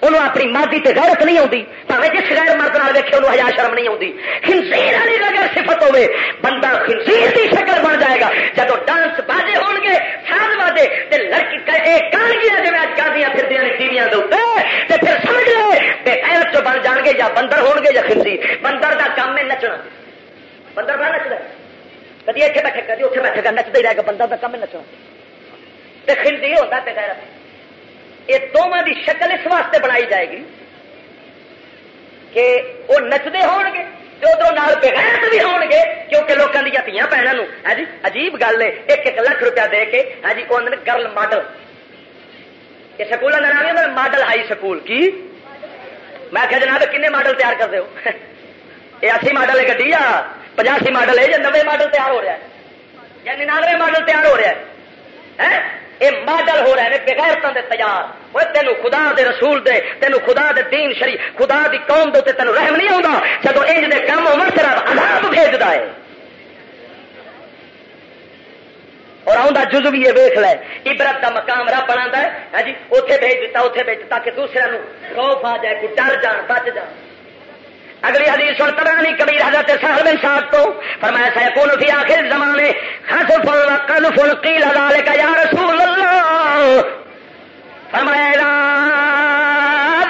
انہوں اپنی مادی تے غیرت نہیں آتی پہ جس غیر مرد نال ویکے انہوں ہزار شرم نہیں آتی خنزیر والی اگر صفت ہوے بندہ خنزیر کی شکل بن جائے گا۔ جب ڈانس باجے ہون گے ساز باجے تے لڑکی کان گیا جی اج گاندیاں پھر دیا ٹی وی تے پھر سمجھ لے بے غیرت چ بن جان گے یا بندر ہون گے یا خنزیر۔ بندر دا کام ہے نچنا۔ بندر بڑا نچتا کدی اتنے بیٹھے، کدی اتنے بیٹھے گا نچتا ہی رہے گا، بندر کا کام ہے نچنا۔ خنزیر ہوتا ہے غیرت۔ یہ دونوں کی شکل اس واسطے بنائی جائے گی کہ وہ نچتے ہون گے ادھر بغیر بھی ہون گے کیونکہ لوگوں دیا تیاں بہنوں ہاں جی عجیب گل ہے۔ ایک ایک لاکھ روپیہ دے کے ہاں جی وہ گرل ماڈل۔ یہ سکول کا نام ہے ماڈل ہائی سکول۔ کی؟ میں کہ جناب، کنے ماڈل تیار کرتے ہو؟ یہ اسی ماڈل ہے گی یا پچاسی ماڈل ہے یا نوے ماڈل تیار ہو رہا ہے؟ یعنی نانوے ماڈل تیار ہو رہا ہے۔ ہاں؟ یہ ماڈل ہو رہے ہیں بغیر دے تیار۔ وہ تین خدا دے رسول دے تینوں خدا دے دین شری خدا دی قوم دے تینوں رحم نہیں آتا جب انج دے کام عمر صرف عذاب بھیجتا ہے۔ اور آؤں جز بھی یہ ویخ لے، عبرت کا مقام رب بنا ہے۔ ہاں جی اتنے بھیج دیتا اتنے بھیج تاکہ دوسرے خوف آ جائے، کوئی ڈر جان، بچ جان۔ اگلی حدیث سن تبرانی کبیر حضرت سہل بن صاحب تو فرمایا سیکون فی آخر زمانے، خسف وقلف قیل ذالک یا رسول اللہ۔ فرمایا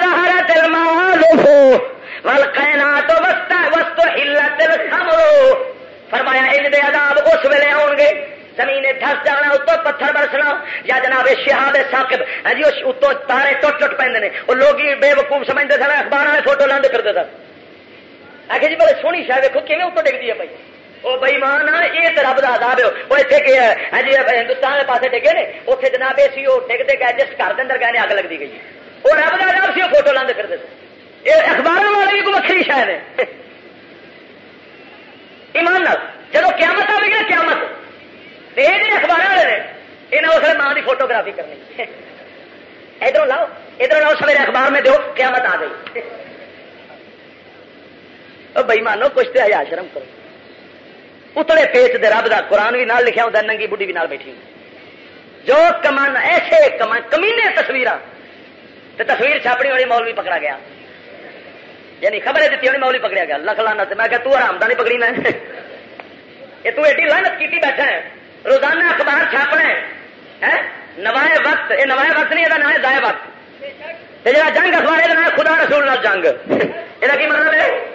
ظہرت المعالف والقینات وسط وسط حلت الخمر. فرمایا ان دے عذاب اس ویلے آن گے۔ زمین دس جانا اتو پتھر برسنا۔ یا جناب شہاب ساقب ہاں جی اتو تارے ٹوٹ ٹوٹ پہ وہ لوگ بے وقوف سمجھتے سن، اخبار والے فوٹو لاندے کرتے سن۔ آخر جی, جی بڑے سونی شاید دیکھو کیون اتوں ڈگتی ہے بھائی؟ وہ بئی مان یہ ہاں، تو رب کا آداب ہے۔ وہ اتنے کہ ہاں جی ہندوستان کے پاس ڈگے نے اتنے جناب یہ سی وہ ڈگتے گئے، جس گھر کے اندر گئے اگ لگتی گئی وہ رب کا آداب سی وہ فوٹو لاندے پھرتے یہ اخبار والے بھی کوئی وکری شاید ہے ایمان نال جب قیامت آ گئی نا، قیامت۔ یہ جی اخبار والے نے یہاں اس ماں کی فوٹوگرافی کرنی۔ ادھر لاؤ ادھر لاؤ، سویرے اخبار میں دو قیامت آ گئی۔ بئی کچھ تو آیا شرم کرو۔ اتنے پیچ دے رب کا قرآن بھی نال لکھا ہوتا ننگی بڑھی بھی نال بیٹھی۔ جو کمان ایسے کمان کمینے تصویر تصویر چھاپنی والی مول بھی پکڑا گیا۔ یعنی خبریں دیتی ہونی مول پکڑیا گیا۔ لکھ لانا میں کہ تو آرام نہیں پکڑی میں۔ یہ تو ایڈی لانت کی بیٹھا ہے۔ روزانہ اخبار چھاپنا ہے۔ نوائے وقت، یہ نوائے وقت نہیں، یہ نام ہے ضائع وقت۔ یہ جنگ اخبار یہ خدا رسول جنگ۔ یہ مطلب ہے؟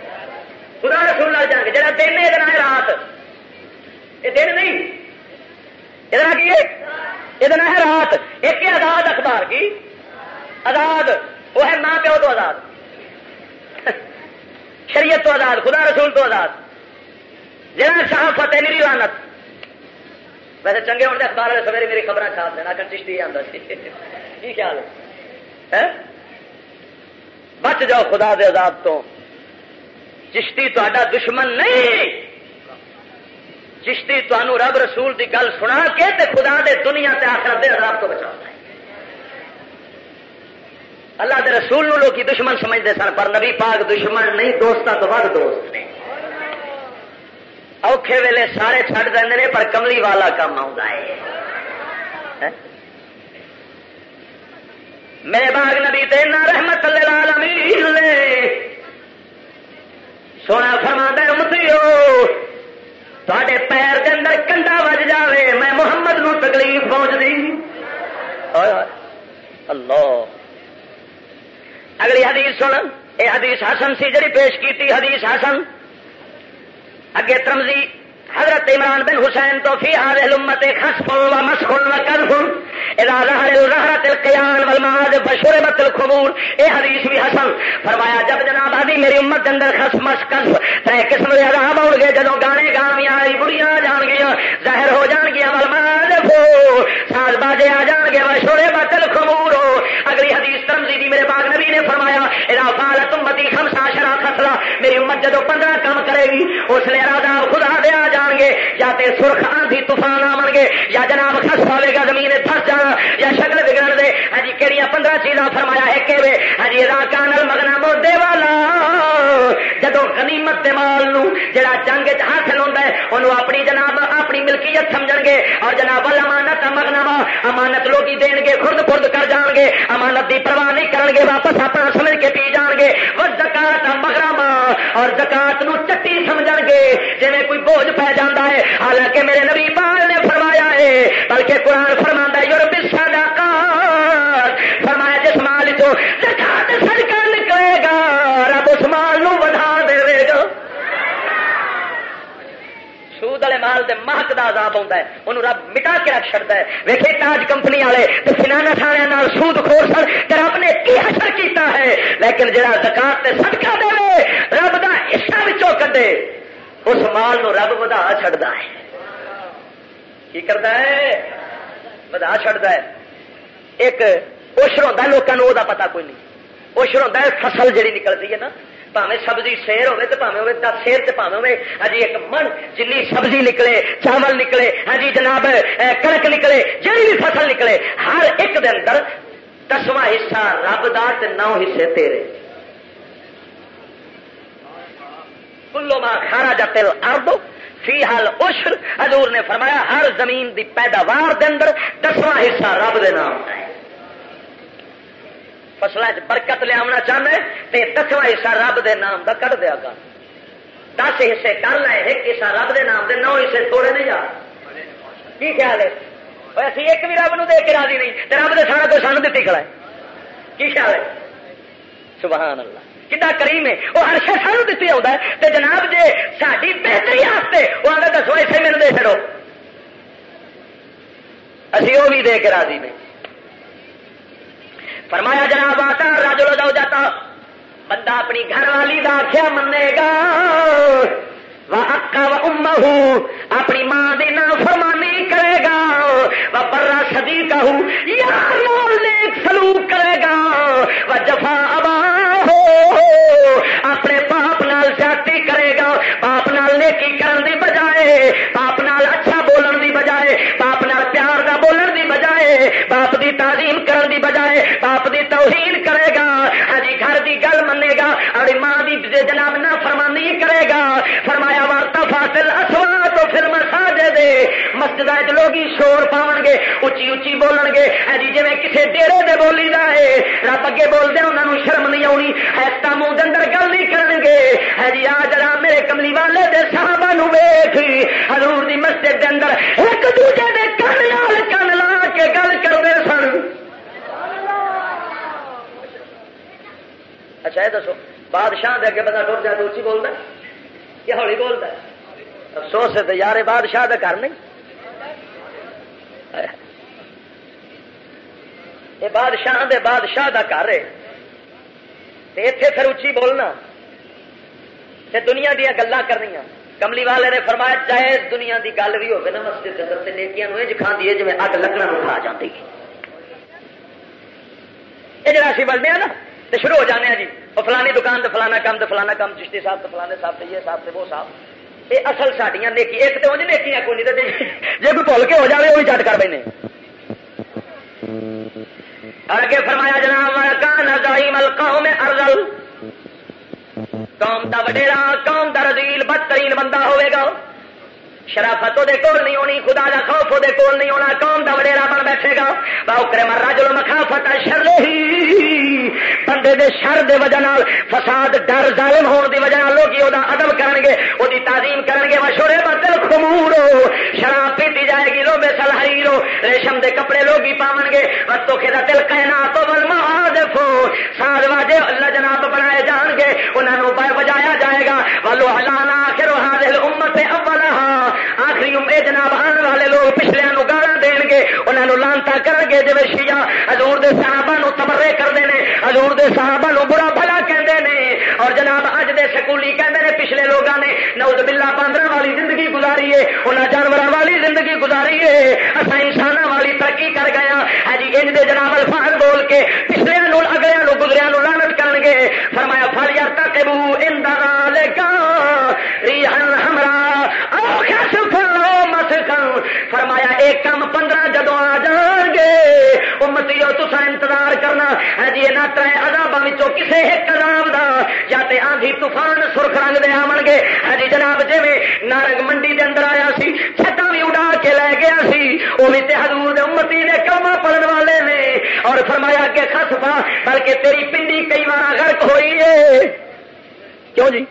خدا رسول لگ جائیں گے جہاں دن ہے یہ رات۔ یہ دن نہیں۔ یہ کی؟ یہ ہے رات۔ ایک آزاد اخبار کی۔ آزاد، وہ ہے ماں پیو تو آزاد۔ شریعت تو آزاد، خدا رسول تو آزاد۔ جہاں شاہ فتح نہیں لانت ویسے چنگے ہونے اخبار والے، سویرے میری خبر چھاپ دینا کر چشتی آتا کی خیال ہے؟ ہاں؟ بچ جاؤ خدا دے آزاد تو۔ چشتی تا دشمن نہیں۔ چشتی تمہوں رب رسول دی گل سنا کے تے خدا دے دنیا تے آخر دے عذاب تو بچا اللہ دے رسول نو لوگ دشمن سمجھتے سن، پر نبی پاک دشمن نہیں دوست تو ود دوست نہیں اوکھے ویلے سارے چڑ دیں پر کملی والا کام آ میرے باغ نبی تین رحمت اللہ عالمین سونا فرما تے پیر کے اندر کنڈا بج جائے میں محمد نو تکلیف پہنچ دی اللہ۔ اگلی حدیث سن۔ یہ حدیث حسن سی، جڑی پیش کی حدیث حسن۔ اگے ترمزی حضرت عمران بن حسین تو فی هذه الامه خسف ومسخ وكذب اذا ظهر الظهرت القيان والمعاد فشربت الخمور. اے حدیث بھی حسن. فرمایا، جب جناب ادی میری امت کے اندر خسف مسخ تے قسم دے عذاب ہون گے جدوں گانے گانیاں آئی بڑیاں جان گیاں ظاہر ہو جان گیاں والمعاد فو ساز باجے آ جان گے وشربت الخمور. اگلی حدیث ترمذی دی میرے پاک نبی نے فرمایا، اذا قالت امتی خمس عشر خصلا میری امت جدوں 15 کام کرے گی، اس لیے عذاب خدا دے آ جان گے یا تے سرخ آندھی طوفان آن گے یا جناب خس پاوے گا زمین پھس جانا، یا شکل بگڑ دے۔ ہاں جی کہڑی پندرہ چیزاں فرمایا ہے کہ ہاں جی کانل مگنا مودے والا۔ جدو غنیمت مال نو جڑا جنگ حاصل ہوتا ہے انہوں اپنی جناب، اپنی ملکیت سمجھ گے اور جناب، امانت مگنا وا، امانت لوگ دین گے خرد خرد کر جان گے امانت دی پرواہ نہیں کرن گے واپس اپنا سمجھ کے پی جان گے وہ زکات مگرا اور زکات نو چٹی سمجھ گے جی کوئی بوجھ پی جانا ہے۔ حالانکہ میرے نبی پال نے فرمایا ہے، بلکہ قرآن فرما یورپ ساڈا فرمایا، جس مال چو زکات سڑک نکلے گا، رب اس مال نو بڑھا دے گا۔ سود والے مال دے مہک کا عذاب آتا ہے انہوں رب مٹا کے رکھ چڑتا ہے۔ ویسے تاج کمپنی والے تو سنانا تھانے سود خور سن رب نے کی اثر کیتا ہے؟ لیکن جہاں زکات سڑکا دے رب کا حصہ بچوں کدے اس مال نو رب ودا چڑھتا ہے۔ کی کرتا ہے؟ ودا چڑھتا ہے۔ ایک اوشر ہوتا لوگوں وہ پتا کوئی نہیں۔ اوشر ہوتا ہے فصل جہی نکلتی ہے نا پاوے سبزی سیر ہوے تو پاوے ہوے دس سیر تو پاوے ہوے ہاں جی، ایک من جن سبزی نکلے، چاول نکلے ہاں جی جناب کڑک نکلے جی بھی فصل نکلے، ہر ایک دن اندر دسواں حصہ رب دار نو حصے تیرے۔ کلو ماں کھارا جا تل فی حال اشر حضور نے فرمایا، ہر زمین دی پیداوار دے اندر دسواں حصہ رب دے نام ہے۔ فصل برکت لیا چاہنا تو دسواں حصہ رب دے نام دا کر دیا گا۔ دس حصے کر لے، ایک حصہ رب دے نام دے، نو حصے توڑے نہیں جا کی خیال ہے؟ اسی ایک بھی رب نو دے کے راضی نہیں رب دے سارا کوئی سن دیتی کھڑا ہے۔ کی خیال ہے؟ سبحان اللہ۔ کتا کریم ہے وہ ہر شہ سانو دیتی آتا ہے تو جناب جی ساری بہتری واسطے وہ آگے دسو ایسے میرے دے چڑو اسی وہ بھی دے کے راضی نہیں فرمایا جناب آتا راجو جاؤ جاتا بندہ اپنی گھر والی دا کیا منے گا وہ اکا و اما اپنی ماں دی نا فرمانی کرے گا وہ برا سدی کا ہوں یا سلوک کرے گا وہ جفا ابا ہو اپنے باپ نال جاتی کرے گا، باپ نال نیکی کرن دی بجائے، باپ نال اچھا بولن دی بجائے، باپ نال پیار دا بولن دی بجائے، باپ دی تعظیم کرن دی بجائے، باپ دی توہین کرے گا۔ ہاں جی، گھر دی گل منے گا اور ماں دی جناب نہ فرمانی کرے گا وارتا تو پھر مساجے دے مسجد لوگ شور پاؤ گے اچھی اچھی بولن گے جی جی کسی ڈیرے دے بولی دا ہے رب اگے بول دیا انہوں نے شرم نہیں آنی ایسا منہ اندر گل نہیں کرن گے ہے جی آ جرا میرے کملی والے دے صحابہ نو ویخ حضور دی مسجد دے اندر ایک دوجے دے کن لال کن لا کے گل کرتے سن۔ اچھا یہ دسو، بادشاہ دے اگے بندہ ٹر جائے تو اچھی بولتا یا ہولی بولتا ہے؟ افسوس ہے تو یار بادشاہ کا گھر نہیں۔ یہ بادشاہ دے بادشاہ کا گھر ہے۔ اتے پھر اچھی بولنا۔ تے دنیا دیا گلا کرنی کملی والے نے فرمایا، چاہے دنیا دی گل بھی ہوگی نا، مسجد کے اندر نیکیاں انج کھاندی ہے جی اگ لکڑا کھا جاتی یہ جڑا اسی بڑھنے نا تو شروع ہو جانے ہیں جی۔ وہ فلانی دکان تو فلانا کام تو فلانا کام چشتی صاحب تو فلانے صاحب تو یہ صاحب تو وہ صاحب۔ یہ اصل سڈیا نیکی ایک تو انج نیکیاں کوئی نہیں جی کوئی بھول کے ہو جائے وہ بھی چٹ کر پہ اگے فرمایا جناب کان قوم ارزل قوم دا وڈیرا قوم دا رزیل بدترین بندہ ہوئے گا شرافت وہ کول نہیں ہونی، خدا دا خوف وہ کول نہیں ہونا، قوم دا وڈیرا بن بیٹھے گا۔ باؤکرے مرا جلو مخافت شر ہی۔ بندے دے شر دے وجہ نال فساد، ڈر، ظالم ہون دی وجہ نال لوگ وہ ادب کرن گے وہ تعظیم کرن گے مشورے بدل خمور ہو۔ شراب پیتی جائے گی لو لوبے سلحری رو ریشم دے کپڑے لوگ ہی پاون گے بس تو کھیدا دل کہنا تو بل مہادفو ساز واجے اللہ جناب بنائے جان گے انہوں بجایا جائے گا۔ ولو ہلانا آخر حاضر امت اولہا آخری جناب آنے والے لوگ پچھلے گالا دین گے انہوں نے لانتا کر گے جی شیعہ حضور دے صحابہ نو تبرے کرتے ہیں حضور دے صحابہ نو برا بھلا کہتے ہیں اور جناب اج دے سکولی کہتے ہیں پچھلے لوگوں نے نوز بلا باندر والی زندگی گزاری ہے انہیں جانور والی زندگی گزاری ہے۔ اصا انسان والی ترقی کر گیا ہاں۔, ہاں۔ جی ان دے جناب الفاظ بول کے پچھلے اگلے گزریا نو لانت کر گے۔ فرمایا، فل یار تک ان ریحن ہمرا فرمایا، ایک کام پندرہ جدو آ جان گے۔ امتی تسا انتظار کرنا ہاں جی یہاں تر ادابوں کسی ایک اداب دا؟ یا تے آندھی طوفان سرخ رنگ دے آن گے۔ ہاں جی جناب جی نارنگ منڈی دے اندر آیا سی چھٹا بھی اڑا کے لے گیا سی وہ بھی حضور دے امتی نے کلمہ پڑھن والے نے۔ اور فرمایا کہ خس پا، بلکہ تیری پنڈی کئی بار غرق ہوئی ہے۔ کیوں جی؟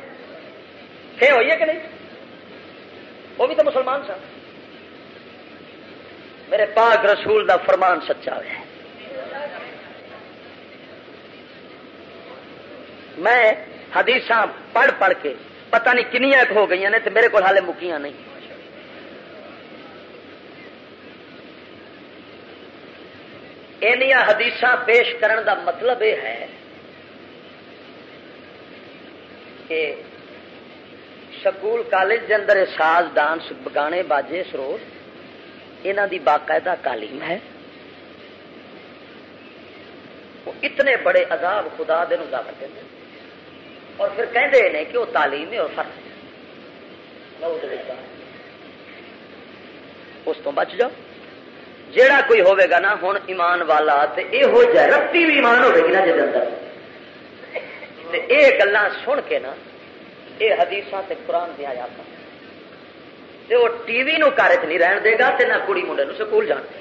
ہوئی ہے کہ نہیں؟ وہ بھی تو مسلمان سن۔ میرے پاک رسول دا فرمان سچا ہے۔ میں حدیث پڑھ پڑھ کے پتہ نہیں کنیا ہو گئی نے تو میرے کو حالے مکیاں نہیں۔ حدیث پیش کرن دا مطلب یہ ہے کہ سکول کالج کے اندر ساز ڈانس گانے باجے سروت یہاں دی باقاعدہ تعلیم ہے۔ وہ اتنے بڑے عذاب خدا دے ظاہر کرتے اور پھر کہتے ہیں کہ وہ تعلیم ہے اور فرق ہے۔ اس تو بچ جاؤ۔ جیڑا کوئی ہوے گا نا ہوں ایمان والا تے اے ہو جائے رتی بھی ایمان ہوے گی نا جی اندر تے اے گلا سن کے نا، اے حدیث تے قرآن دیا جاتا تے وہ ٹی وی نو گھر چ نہیں رہن دے گا تے نہ کڑی منڈے نو سکول جان دے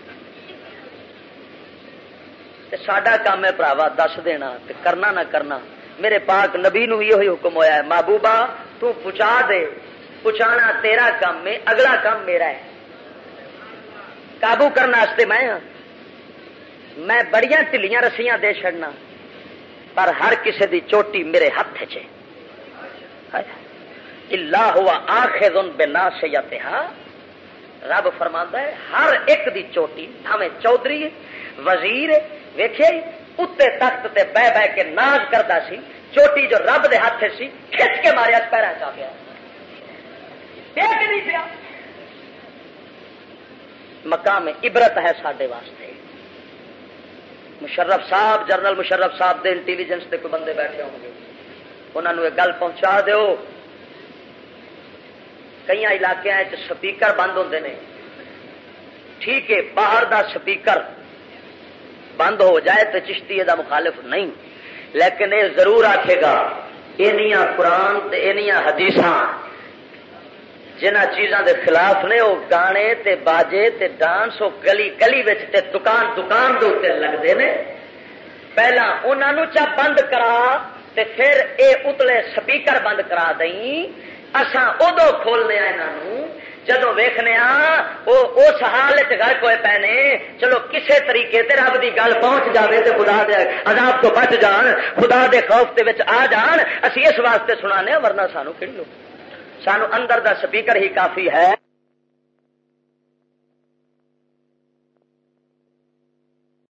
تے ساڈا کام ہے پراوا دس دینا تے کرنا نہ کرنا میرے پاک نبی نو یہ حکم ہویا ہے محبوبہ تو پہنچا دے پہنچانا تیرا کام ہے اگلا کام میرا ہے قابو کرنے میں ہاں میں بڑی ٹلیاں رسیاں دے چڑنا پر ہر کسی دی چوٹی میرے ہاتھ چ اللہ ہوا آخر بنا سے رب فرما ہے، ہر ایک دی چوٹی ہمیں چودھری، وزیر ویخے اتنے تخت تے بہ بہ کے ناز کرتا سی، چوٹی جو رب دے ہاتھ سی، کھچ کے ماریا، پیرا چاہ گیا۔ نہیں پیا۔ مقام عبرت ہے سڈے واسطے۔ مشرف صاحب، جنرل مشرف صاحب دے انٹیلیجنس کے کوئی بندے بیٹھے ہوں گے۔ انہوں نے گل پہنچا دو کئی علاقے سپیکر بند ہوتے ہیں ٹھیک ہے، باہر دا سپیکر بند ہو جائے تو چشتی دا مخالف نہیں۔ لیکن یہ ضرور آکھے گا، یہ قرآن حدیث جنہ چیزاں دے خلاف نے، وہ گانے تے باجے تے ڈانس، وہ گلی گلی تے دکان دکان دے لگتے ہیں پہلا انہوں چا بند کرا تے پھر اے اتلے سپیکر بند کرا دئی اسان ادو کھولنے یہاں جدو ویخنے اس حال ہوئے پے پینے چلو کسے طریقے تے رب دی گل پہنچ جاوے تے خدا دے عذاب تو بچ جان خدا دے خوف دے وچ آ جان اسی اس واسطے سنانے ورنہ سانو کہڑی لو سانو اندر دا سپیکر ہی کافی ہے